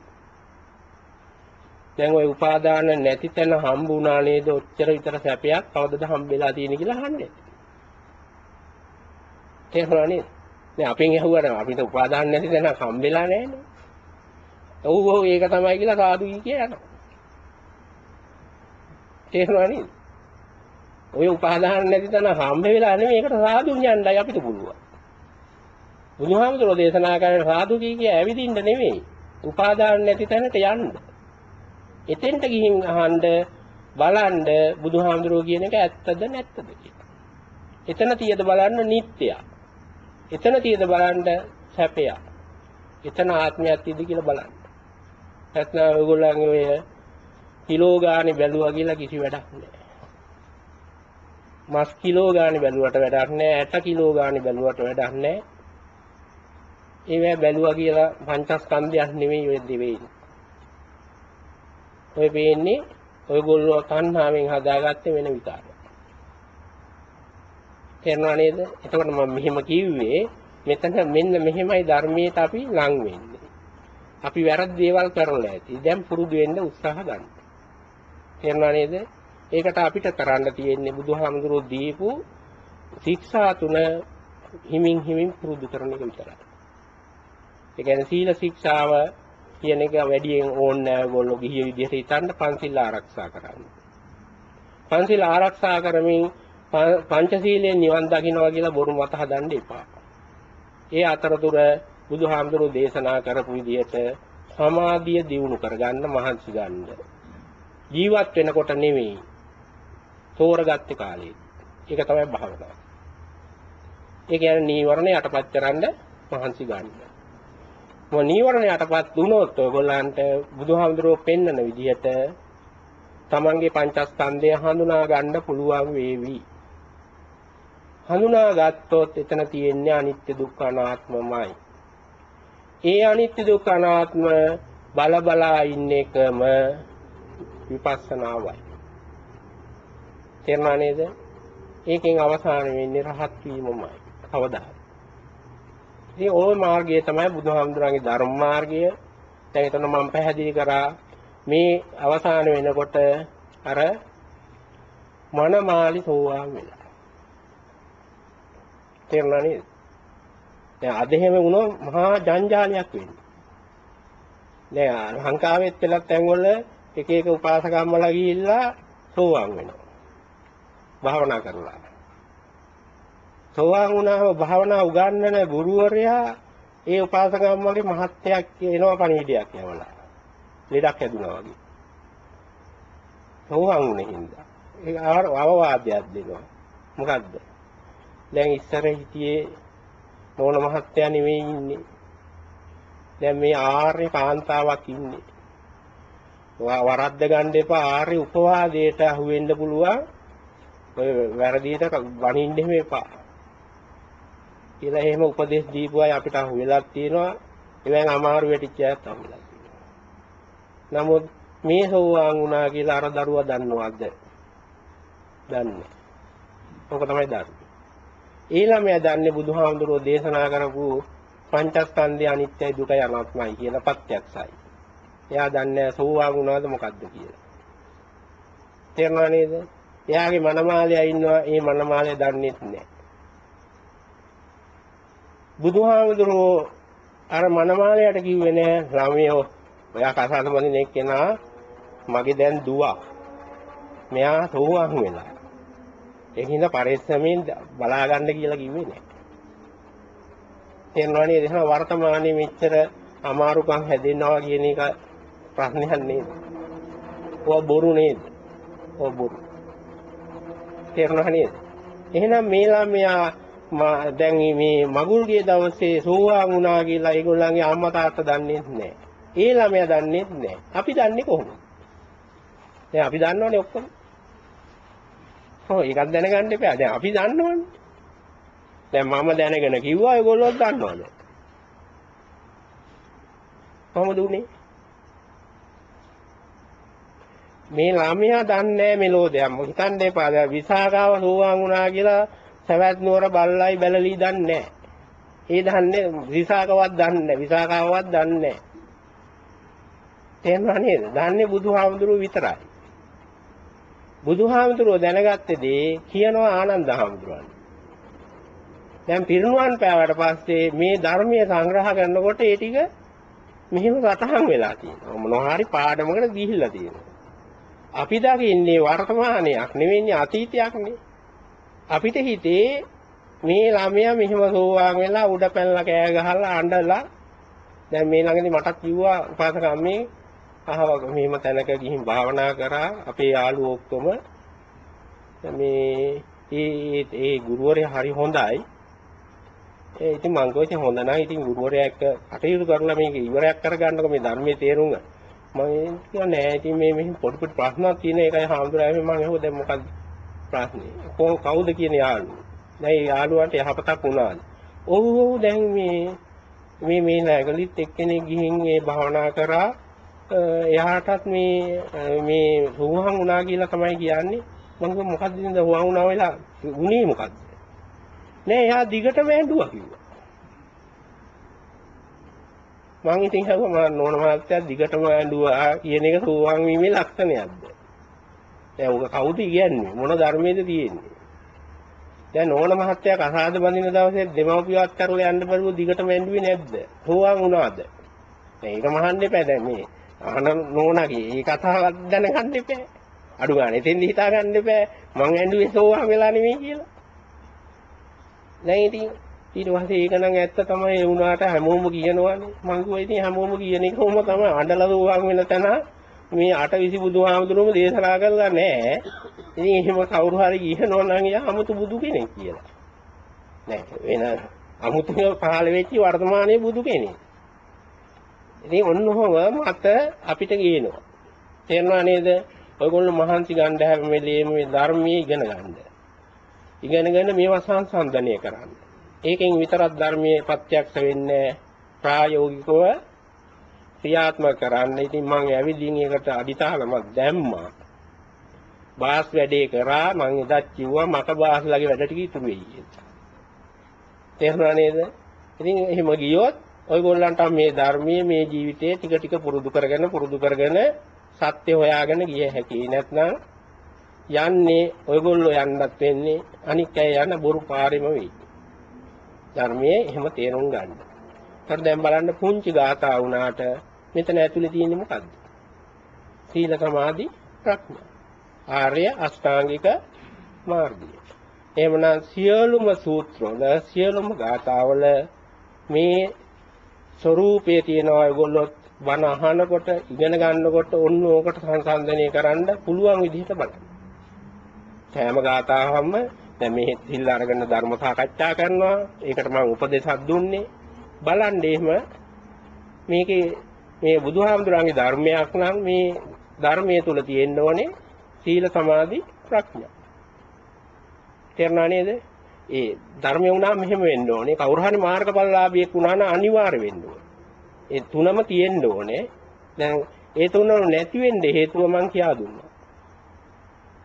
දැන් ওই උපාදාන නැති තැන හම්බුණා නේද? ඔච්චර විතර සැපයක්? කවදද හම්බෙලා තියෙන්නේ කියලා අහන්නේ. තේරුණා නේද? දැන් අපෙන් ඇහුවට අපිට උපාදාන නැති තැන හම්බෙලා නැහැනේ ඔව් ඔව් ඒක තමයි කියලා සාදු කිය යනවා තේරුණා නේද ඔය උපාදාන නැති තැන හම්බ වෙලා නෙමෙයි ඒකට සාදු යන්නයි අපිට පුළුවන්. බුදුහාමුදුරෝ දේශනා කරන සාදු කී කිය ඇවිදින්න නෙමෙයි. උපාදාන නැති තැනට යන්න. එතෙන්ට ගිහින් අහන්න බලන්න බුදුහාමුදුරෝ කියන එක ඇත්තද නැත්තද කියලා. එතන තියද බලන්න නිට්ටය. එතන තියද බලන්න සැපය. එතන ආත්මයක් තියද කියලා බලන්න. නැත්නම් ඔයගොල්ලන්ගේ ඔය කිලෝ ගානේ බැලුවා කියලා කිසි වැඩක් නැහැ. මස් කිලෝ ගානේ බැලුවට වැඩක් නැහැ 60 කිලෝ ගානේ බැලුවට වැඩක් නැහැ ඒවැ බැලුවා කියලා පංචස්කන්ධයක් නෙමෙයි ඔය දෙවෙයි ඔය පේන්නේ ඔයගොල්ලෝ තණ්හාවෙන් හදාගත්තේ වෙන විකාරයක් තේරෙනව නේද? එතකොට මම මෙහෙම කිව්වේ මෙතන මෙන්න මෙහෙමයි ධර්මයට අපි ලං වෙන්නේ. අපි වැරදි දේවල් කරලා ඇති. දැන් පුරුදු වෙන්න උත්සාහ ගන්න. තේරෙනව නේද? ඒකට අපිට කරන්න තියෙන්නේ බුදුහාමුදුරුවෝ දීපු ශික්ෂා තුන හිමින් හිමින් පුරුදු කරන එක විතරයි. ඒ කියන්නේ සීල ශික්ෂාව කියන එක වැඩියෙන් ඕනේ නැහැ ඔයගොල්ලෝ ගිහිය විදිහට හිතන්න පන්සිල් ආරක්ෂා කරන්න. පන්සිල් ආරක්ෂා කරමින් පංචශීලයෙන් නිවන් දකින්නවා කියලා බොරු මත හදන්න එපා. ඒ අතරතුර බුදුහාමුදුරුවෝ දේශනා කරපු විදිහට සමාධිය දියුණු කරගන්න මහන්සි ගන්න. ජීවත් වෙනකොට නෙවෙයි තෝරගත්තේ කාලේ. ඒක තමයි භාවනාව. ඒ කියන්නේ නීවරණ යටපත් කරන්න මහන්සි ගන්න. මො නීවරණ යටපත් වුණොත් ඔයගොල්ලන්ට බුදුහාමුදුරුවෝ පෙන්වන විදිහට තමන්ගේ පංචස්කන්ධය හඳුනා ගන්න පුළුවන් වේවි. හඳුනා ගත්තොත් එතන තියෙන්නේ අනිත්‍ය දුක්ඛ අනාත්මමයි. ඒ අනිත්‍ය දුක්ඛ අනාත්ම බල බලා ඉන්න එකම විපස්සනාවයි. තේරුණා නේද? ඒකෙන් අවසාන වෙන්නේ රහත් වීමමයි. කවදා? ඉතින් ওই මාර්ගය තමයි බුදුහාමුදුරන්ගේ ධර්ම මාර්ගය. දැන් එතන මම පැහැදිලි කරා මේ අවසාන වෙනකොට අර මනමාලි සෝවාන් වෙලා. තේරුණා නේද? දැන් අද එහෙම වුණොත් මහා ජංජාලයක් වෙන්නේ. දැන් ලංකාවෙත් වෙලත් තැන්වල එක එක උපාසකම්මලා ගිහිල්ලා සෝවාන් වෙනවා. භාවනා කරලා. සෝවාන් වුණාම භාවනා උගන්වන ගුරුවරයා ඒ උපාසකම්මගේ මහත්යක් එනවා පණිවිඩයක් යවලා. ලෙඩක් හැදුනා වගේ. සෝවාන් වුණේ හින්දා. ඒක අවවාදයක් දෙනවා. මොකද්ද? දැන් ඉස්සර හිටියේ නෝන මහත්තයා නෙවෙයි ඉන්නේ. දැන් මේ ආර්ය කාන්තාවක් ඉන්නේ. වරද්ද ගන්න එපා ආර්ය උපවාදයට අහු වෙන්න පුළුවන්. ඔය වැරදියට වනින්න එහෙම එපා. කියලා එහෙම උපදේශ දීපු අය අපිට අහු වෙලා තියෙනවා. ඒවෙන් අමාරු වෙටිච්ච අයත් අහු වෙලා තියෙනවා. නමුත් මේ සෝවාන් වුණා කියලා අර දරුවා දන්නවද? දන්නේ. ඔක තමයි දන්නේ. ඊළමයා දන්නේ බුදුහාමුදුරෝ දේශනා කරපු පංචස්කන්ධය අනිත්‍යයි දුකයි අනාත්මයි කියලා ප්‍රත්‍යක්ෂයි. එයා දන්නේ සෝවාන් වුණාද මොකද්ද කියලා. තේරුණා නේද? එයාගේ මනමාලයා ඉන්නවා ඒ මනමාලය දන්නේ නැහැ. බුදුහාමුදුරුවෝ අර මනමාලයට කිව්වේ නෑ ළමයෝ ඔයා කසාද බඳින එක්කෙනා මගේ දැන් දුවක්. මෙයා සෝවාන් වෙලා. ඒකින්ද පරිස්සමෙන් බලා ගන්න කියලා කිව්වේ නෑ. තේරෙනව නේද? එහෙනම් වර්තමානයේ මෙච්චර අමාරුකම් හැදෙනවා කියන එක ප්‍රශ්නයක් නේද? ඔය බොරු නේද? ඔය බොරු. තේරෙනව නේද? එහෙනම් මේ ළමයා දැන් මේ මගුල්ගේ දවසේ සෝවාන් වුණා කියලා ඒගොල්ලන්ගේ අම්මා තාත්තා දන්නේ නැහැ. ඒ ළමයා දන්නේ නැහැ. අපි දන්නේ කොහොමද? දැන් අපි දන්නවනේ ඔක්කොම. ඔව් ඒකත් දැනගන්න එපා. දැන් අපි දන්නවනේ. දැන් මම දැනගෙන කිව්වා ඒගොල්ලෝ දන්නවද? කොහොමද උනේ? මේ ළමයා දන්නේ නැහැ මෙලෝදයක්. හිතන්න එපා. දැන් විසාකාව සෝවාන් වුණා කියලා සවැත් නුවර බල්ලයි බැලලි දන්නේ ඒ දන්නේ විසාකවත් දන්නේ විසාකාවවත් දන්නේ තේරුණා නේද? දන්නේ බුදුහාමුදුරුවෝ විතරයි. බුදුහාමුදුරුවෝ දැනගත්තේදී කියනවා ආනන්ද හාමුදුරුවන්. දැන් පිරිනුවන් පෑවට පස්සේ මේ ධර්මයේ සංග්‍රහ කරනකොට ඒ ටික මෙහෙම සතහන් වෙලා තියෙනවා. මොනවා හරි පාඩමකට ගිහිල්ලා තියෙනවා. අපි දකින්නේ වර්තමානයක් නෙවෙයි අතීතයක් නේ. අපිට හිතේ මේ ළමයා මෙහෙම සෝවාන් වෙලා උඩ පැනලා කෑ ගහලා අඬලා දැන් මේ ළඟදී මටත් කිව්වා උපාසකම්මේ අහවක මෙහෙම තැනක ගිහින් භාවනා කරා අපේ යාළුවෝ ඔක්කොම මේ ඒ ඒ ගුරුවරයා හරි හොඳයි ඒ ඉතින් මං කිව්වා ඉතින් හොඳ නැහැ ඉතින් ගුරුවරයා එක්ක කටයුතු කරලා මේක ඉවරයක් කරගන්නකො මේ ධර්මයේ තේරුම මම කිව්වා නෑ ඉතින් මේ මෙහෙම පොඩි පොඩි ප්‍රශ්නක් තියෙන එකයි හාමුදුරුවෝ මම ඇහුවා දැන් මොකක්ද ප්‍රශ්නේ. කොහොම කවුද කියන යාළුවෝ? දැන් යාළුවන්ට යහපතක් වුණාද? ඔව් ඔව් දැන් මේ මේ මේ නැගලිත් එක්කෙනෙක් ගිහින් ඒ භාවනා කරා එයාටත් මේ මේ සුවහන් වුණා කියලා තමයි කියන්නේ. මම කිව්වා මොකද්ද ඉතින් සුවහන් වුණා වෙලා උනේ මොකද්ද? නෑ එයා දිගටම ඇඬුවා කිව්වා. මං ඉතින් හවුවා මම නෝන මහත්තයා දිගටම ඇඬුවා කියන එක සෝවාන් වීමේ ලක්ෂණයක්ද? දැන් උග කවුද කියන්නේ මොන ධර්මයේද තියෙන්නේ දැන් ඕන මහත්තයා කසාද බඳින දවසේ දෙමව්පියවත් කරලා යන්න බැරුව දිගටම ඇඬුවේ නැද්ද හොවන් වුණාද දැන් ඒක මහන්න එපා දැන් මේ අහන නෝනගේ ඒ කතාවත් දැනගන්න එපා. අඩු ගන්න එතෙන්ද හිතා ගන්න එපා. මං ඇඬුවේ සෝවාන් වෙලා නෙමෙයි කියලා. දැන් ඉතින් ඊට පස්සේ ඒක නම් ඇත්ත තමයි ඒ වුණාට හැමෝම කියනවානේ. මං කිව්වා ඉතින් හැමෝම කියන එකම තමයි අඬලා සෝවාන් වෙන තැන මේ අටවිසි බුදුහාමුදුරුවෝ දේශනා කළා නෑ. ඉතින් එහෙම කවුරු හරි කියනෝ නම් යා 아무තු බුදු කෙනෙක් කියලා. නෑ වෙන 아무තු පහළ වෙච්චි වර්තමානයේ බුදු කෙනෙක්. ඉතින් ඔන්න ඔහොම මත අපිට ගේනවා. තේරෙනව නේද? ඔයගොල්ලෝ මහන්සි ගන්න හැම වෙලේම මේ ධර්මයේ ඉගෙන ගන්න. ඉගෙනගෙන මේවා සංසන්දනය කරන්න. ඒකෙන් විතරක් ධර්මයේ ප්‍රත්‍යක්ෂ වෙන්නේ ප්‍රායෝගිකව ක්‍රියාත්මක කරන්න. ඉතින් මම ඇවිදින් ඒකට අදිතාලමක් දැම්මා. බාස් වැඩේ කරා මම එදත් කිව්වා මට බාස්ලාගේ වැඩ ටික ඉතුරු වෙයි කියලා. තේරුණා නේද? ඉතින් එහෙම ගියොත් ඔයගොල්ලන්ට මේ ධර්මයේ මේ ජීවිතයේ ටික ටික පුරුදු කරගෙන පුරුදු කරගෙන සත්‍ය හොයාගෙන ගිය හැකි. නැත්නම් යන්නේ ඔයගොල්ලෝ යන්නත් වෙන්නේ අනික් අය යන බොරු පාරෙම වෙයි. ධර්මයේ එහෙම තේරුම් ගන්න. හරි දැන් බලන්න පුංචි ගාථා වුණාට මෙතන ඇතුලේ තියෙන්නේ මොකද්ද? සීල සමාධි ප්‍රඥා. ආර්ය අෂ්ටාංගික මාර්ගය. එහෙමනම් සියලුම සූත්‍රවල සියලුම ගාථාවල මේ ස්වરૂපයේ තියෙනවා ඒගොල්ලෝ බණ අහනකොට ඉගෙන ගන්නකොට ඔන්න ඕකට සංසන්දනය කරන්න පුළුවන් විදිහට බලන්න. සෑම ගාථාවක්ම දැන් මේ සිල් අරගෙන ධර්ම සාකච්ඡා කරනවා. ඒකට මම උපදේශයක් දුන්නේ. බලන්න එහෙම මේකේ මේ බුදුහාමුදුරන්ගේ ධර්මයක් නම් මේ ධර්මයේ තුල තියෙන්න ඕනේ සීල සමාධි ප්‍රඥා. තේරුණා නේද? ඒ ධර්මය වුණාම මෙහෙම වෙන්න ඕනේ. කවුරු හරි මාර්ගඵලලාභියෙක් වුණා නම් අනිවාර්ය වෙන්න ඕනේ. ඒ තුනම තියෙන්න ඕනේ. දැන් ඒ තුන නැති වෙන්න හේතුව මම කියා දුන්නා.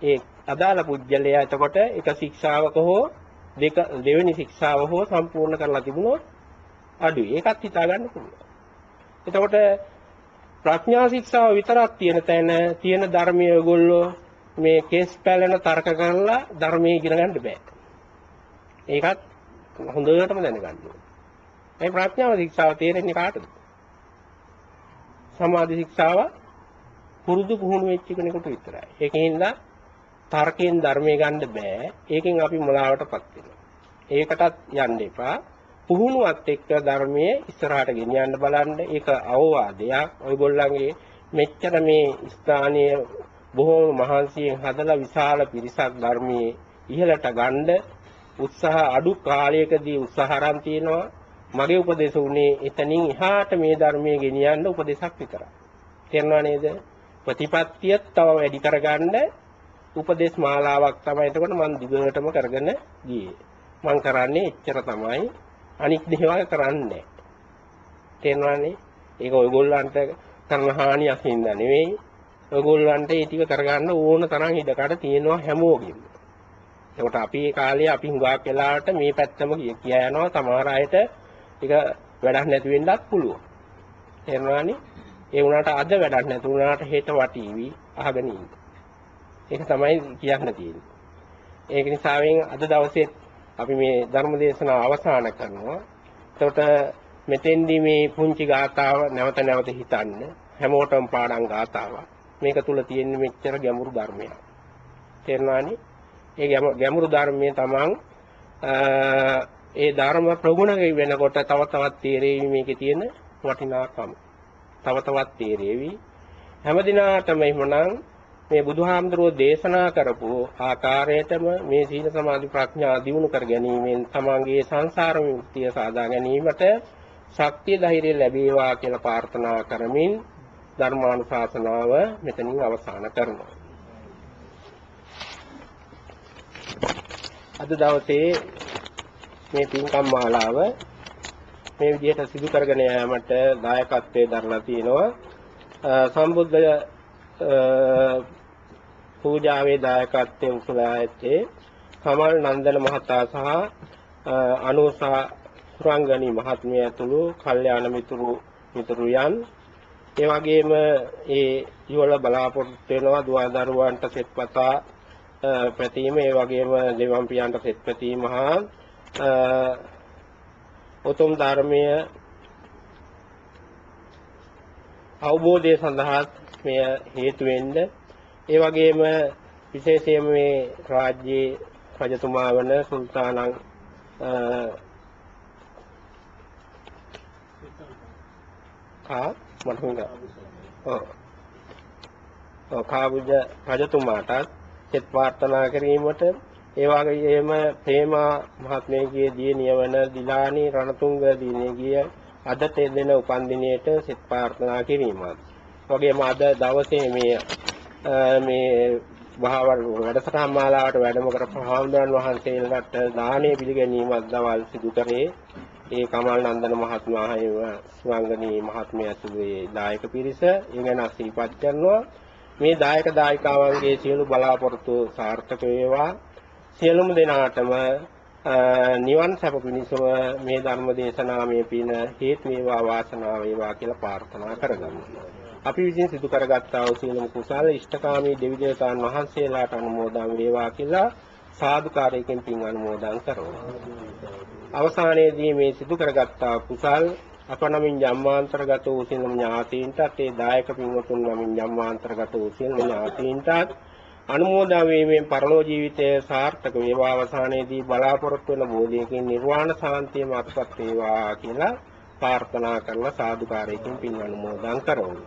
ඒ අදාළ පුජ්‍යලයා එතකොට එක ශික්ෂාවක හෝ දෙක දෙවෙනි ශික්ෂාව හෝ සම්පූර්ණ කරලා තිබුණොත් අඩුයි. ඒකත් හිතා ගන්න පුළුවන්. එතකොට ප්‍රඥා ශික්ෂාව විතරක් තියෙන තැන තියෙන ධර්මයේ ඔයගොල්ලෝ මේ කේස් පැලන තර්ක කරලා ධර්මයේ ඉගෙන ගන්න බෑ. ඒකත් හොඳටම දැනගන්න ඕනේ. මේ ප්‍රඥාව ශික්ෂාව තේරෙන්නේ කාටද? සමාධි ශික්ෂාව පුරුදු පුහුණු වෙච්ච කෙනෙකුට විතරයි. ඒකින්ද තර්කයෙන් ධර්මයේ ගන්න බෑ. ඒකෙන් අපි මුලාවටපත් වෙනවා. ඒකටත් යන්න එපා. පුහුණුවත් එක්ක ධර්මයේ ඉස්සරහට ගෙනියන්න බලන්න. ඒක අවවාදයක්. ඔයගොල්ලන්ගේ මෙච්චර මේ ස්ථානීය බොහෝ මහන්සියෙන් හදලා විශාල පිරිසක් ධර්මයේ ඉහළට ගන්න උත්සාහ අඩු කාලයකදී උත්සාහ අරන් තියෙනවා. මගේ උපදේශ උනේ එතනින් එහාට මේ ධර්මයේ ගෙනියන්න උපදේශක් විතරයි. තේරෙනව නේද? ප්‍රතිපත්තිය තව වැඩි කරගන්න උපදේශ මාලාවක් තමයි එතකොට මම දිගටම කරගෙන ගියේ. මම කරන්නේ එච්චර තමයි. අනික් දේවල් කරන්නේ තේරෙනවනේ? ඒක ඔයගොල්ලන්ට කරන හානියක් හින්දා නෙවෙයි. ඔයගොල්ලන්ට ඒ ටික කරගන්න ඕන තරම් ඉඩකඩ තියෙනවා හැමෝගෙම. ඒකට අපි මේ කාලේ අපි හුඟක් වෙලාවට මේ පැත්තම කියා යනවා සමහර අයට ඒක වැඩක් නැති වෙන්නත් පුළුවන්. තේරුණානේ? ඒ වුණාට අද වැඩක් නැති වුණාට හෙට වටීවි අහගෙන ඉන්න. ඒක තමයි කියන්න තියෙන්නේ. ඒක නිසාවෙන් අද දවසේ අපි මේ ධර්ම දේශනාව අවසන් කරනවා. එතකොට මෙතෙන්දී මේ පුංචි ගාතාව නැවත නැවත හිතන්න හැමෝටම පාඩම් ගාතාවක්. මේක තුල තියෙන මෙච්චර ගැඹුරු ධර්මයක්. තේරුණානේ? ඒ ගැඹුරු ධර්මයේ තමන් ඒ ධර්ම ප්‍රගුණ වෙනකොට තව තවත් තේරෙවි මේකේ තියෙන වටිනාකම. තව තවත් තේරෙවි. හැමදිනාටම එහෙමනම් මේ බුදුහාමුදුරුවෝ දේශනා කරපු ආකාරයටම මේ සීල සමාධි ප්‍රඥා දියුණු කර ගැනීමෙන් තමන්ගේ සංසාර විමුක්තිය සාදා ගැනීමට ශක්තිය ධෛර්යය ලැබේවා කියලා ප්‍රාර්ථනා කරමින් ධර්මානුශාසනාව මෙතනින් අවසන් කරනවා. අද දවසේ මේ පින්කම් මාලාව මේ විදිහට සිදු කරගෙන යාමට දායකත්වයේ දරලා තිනවා සම්බුද්ධ පූජාවේ දායකත්වයෙන් උසලා ඇත්තේ කමල් නන්දන මහතා සහ අනුසා සුරංගනි මහත්මිය ඇතුළු කල්යාණ මිතුරු මිතුරුයන් ඒ වගේම ඒ ඉවල බලාපොරොත්තු වෙනවා දුව දරුවන්ට සෙත්පතා පැතීම ඒ වගේම දෙවම්පියන්ට සෙත් පැතීම හා උතුම් ධර්මය අවබෝධය සඳහා මෙය හේතු වෙන්න. ඒ වගේම විශේෂයෙන්ම මේ රාජ්‍යයේ රජතුමා වන සුල්තානන් කා? මට හුඟා ඔව්. ඔව් කාබුජ රජතුමාටත් සෙත් ප්‍රාර්ථනා කිරීමට ඒ වගේම ප්‍රේමා මහත්මයේගේ දියණිය වන දිලානි රණතුංග දිනේගිය අද තෙදෙන උපන්දිනයට සිත ප්‍රාර්ථනා කිරීමත්. වගේම අද දවසේ මේ මේ භාවල් වැඩසටහන් මාලාවට වැඩම කරපු හාමුදුරන් වහන්සේලාට දානීය පිළිගැනීමක් දවල් සිදු කරේ. ඒ කමල් නන්දන මහත්මයා හේව ස්වංගනී මහත්මයා ඇතුළේ දායක පිරිස. ඒ ගැන සිහිපත් කරනවා. මේ දායක දායිකාවන්ගේ සියලු බලාපොරොත්තු සාර්ථක වේවා සියලුම දෙනාටම නිවන් සැප පිණිසම මේ ධර්ම දේශනාවේ පින හේතු වේවා වාසනාව වේවා කියලා ප්‍රාර්ථනා කරගන්නවා අපි විසින් සිදු කරගත්තා වූ සියලුම කුසල ඉෂ්ඨකාමී දෙවි දේවතාවුන් වහන්සේලාට අනුමෝදන් වේවා කියලා සාදුකාරයකින් පින් අනුමෝදන් කරනවා. අවසානයේදී මේ සිදු කරගත්තා කුසල් අප නමින් ජම්මාන්තරගත වූ සියලුම ඥාතීන්ටත් ඒ දායක පින්වතුන් නමින් ජම්මාන්තරගත වූ සියලුම ඥාතීන්ටත් අනුමෝදන් වීමෙන් පරලෝ ජීවිතය සාර්ථක වේවා අවසානයේදී බලාපොරොත්තු වන බෝධියකින් නිර්වාණ සාන්තිය මාතපත් වේවා කියලා ප්‍රාර්ථනා කරලා සාදුකාරයකින් පින් අනුමෝදන් කරමු.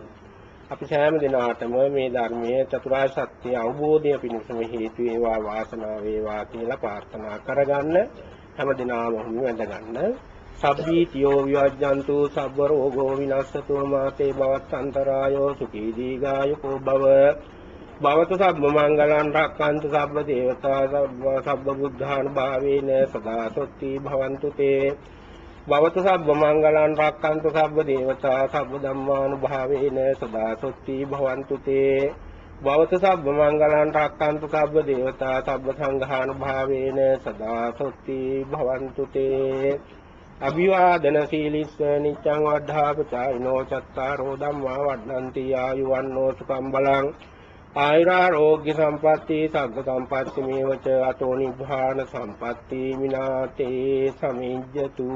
අපි සෑම දිනාටම මේ ධර්මයේ චතුරාර්ය සත්‍ය අවබෝධය පිණිසම හේතු වේවා වාසනාව වේවා කියලා ප්‍රාර්ථනා කරගන්න හැම දිනාම වැඳ ගන්න සබ්බීතියෝ විවජ්ජන්තු සබ්බ රෝගෝ විනස්සතෝ මාතේ භවත්තන්තරායෝ සුඛී දීගායුකෝ භව. භවතු සබ්බ මංගලං රක්ඛන්තු සබ්බ දේවතා සබ්බ සබ්බ බුද්ධාන භාවේන සදා සොත්ති භවන්තු තේ. භවතු සබ්බ මංගලං රක්ඛන්තු සබ්බ දේවතා සබ්බ ධම්මානුභාවේන සදා සොත්ති භවන්තු තේ. භවත සබ්බ මංගලං රක්칸තු සබ්බ දේවතා සබ්බ සංඝානුභාවේන සදා සොත්ති භවන්තු තේ. අභිවාදන සීලිස්ස නිච්ඡං වද්ධාපචායිනෝ චත්තාරෝ ධම්මා වඩ්ඩಂತಿ ආයුවන්නෝ සුඛං බලං ආයුරාෝග්‍ය සම්පatti සග්ග සම්පatti මේවච අතෝ නිභාන සම්පatti මිනාතේ සමිජ්ජතු.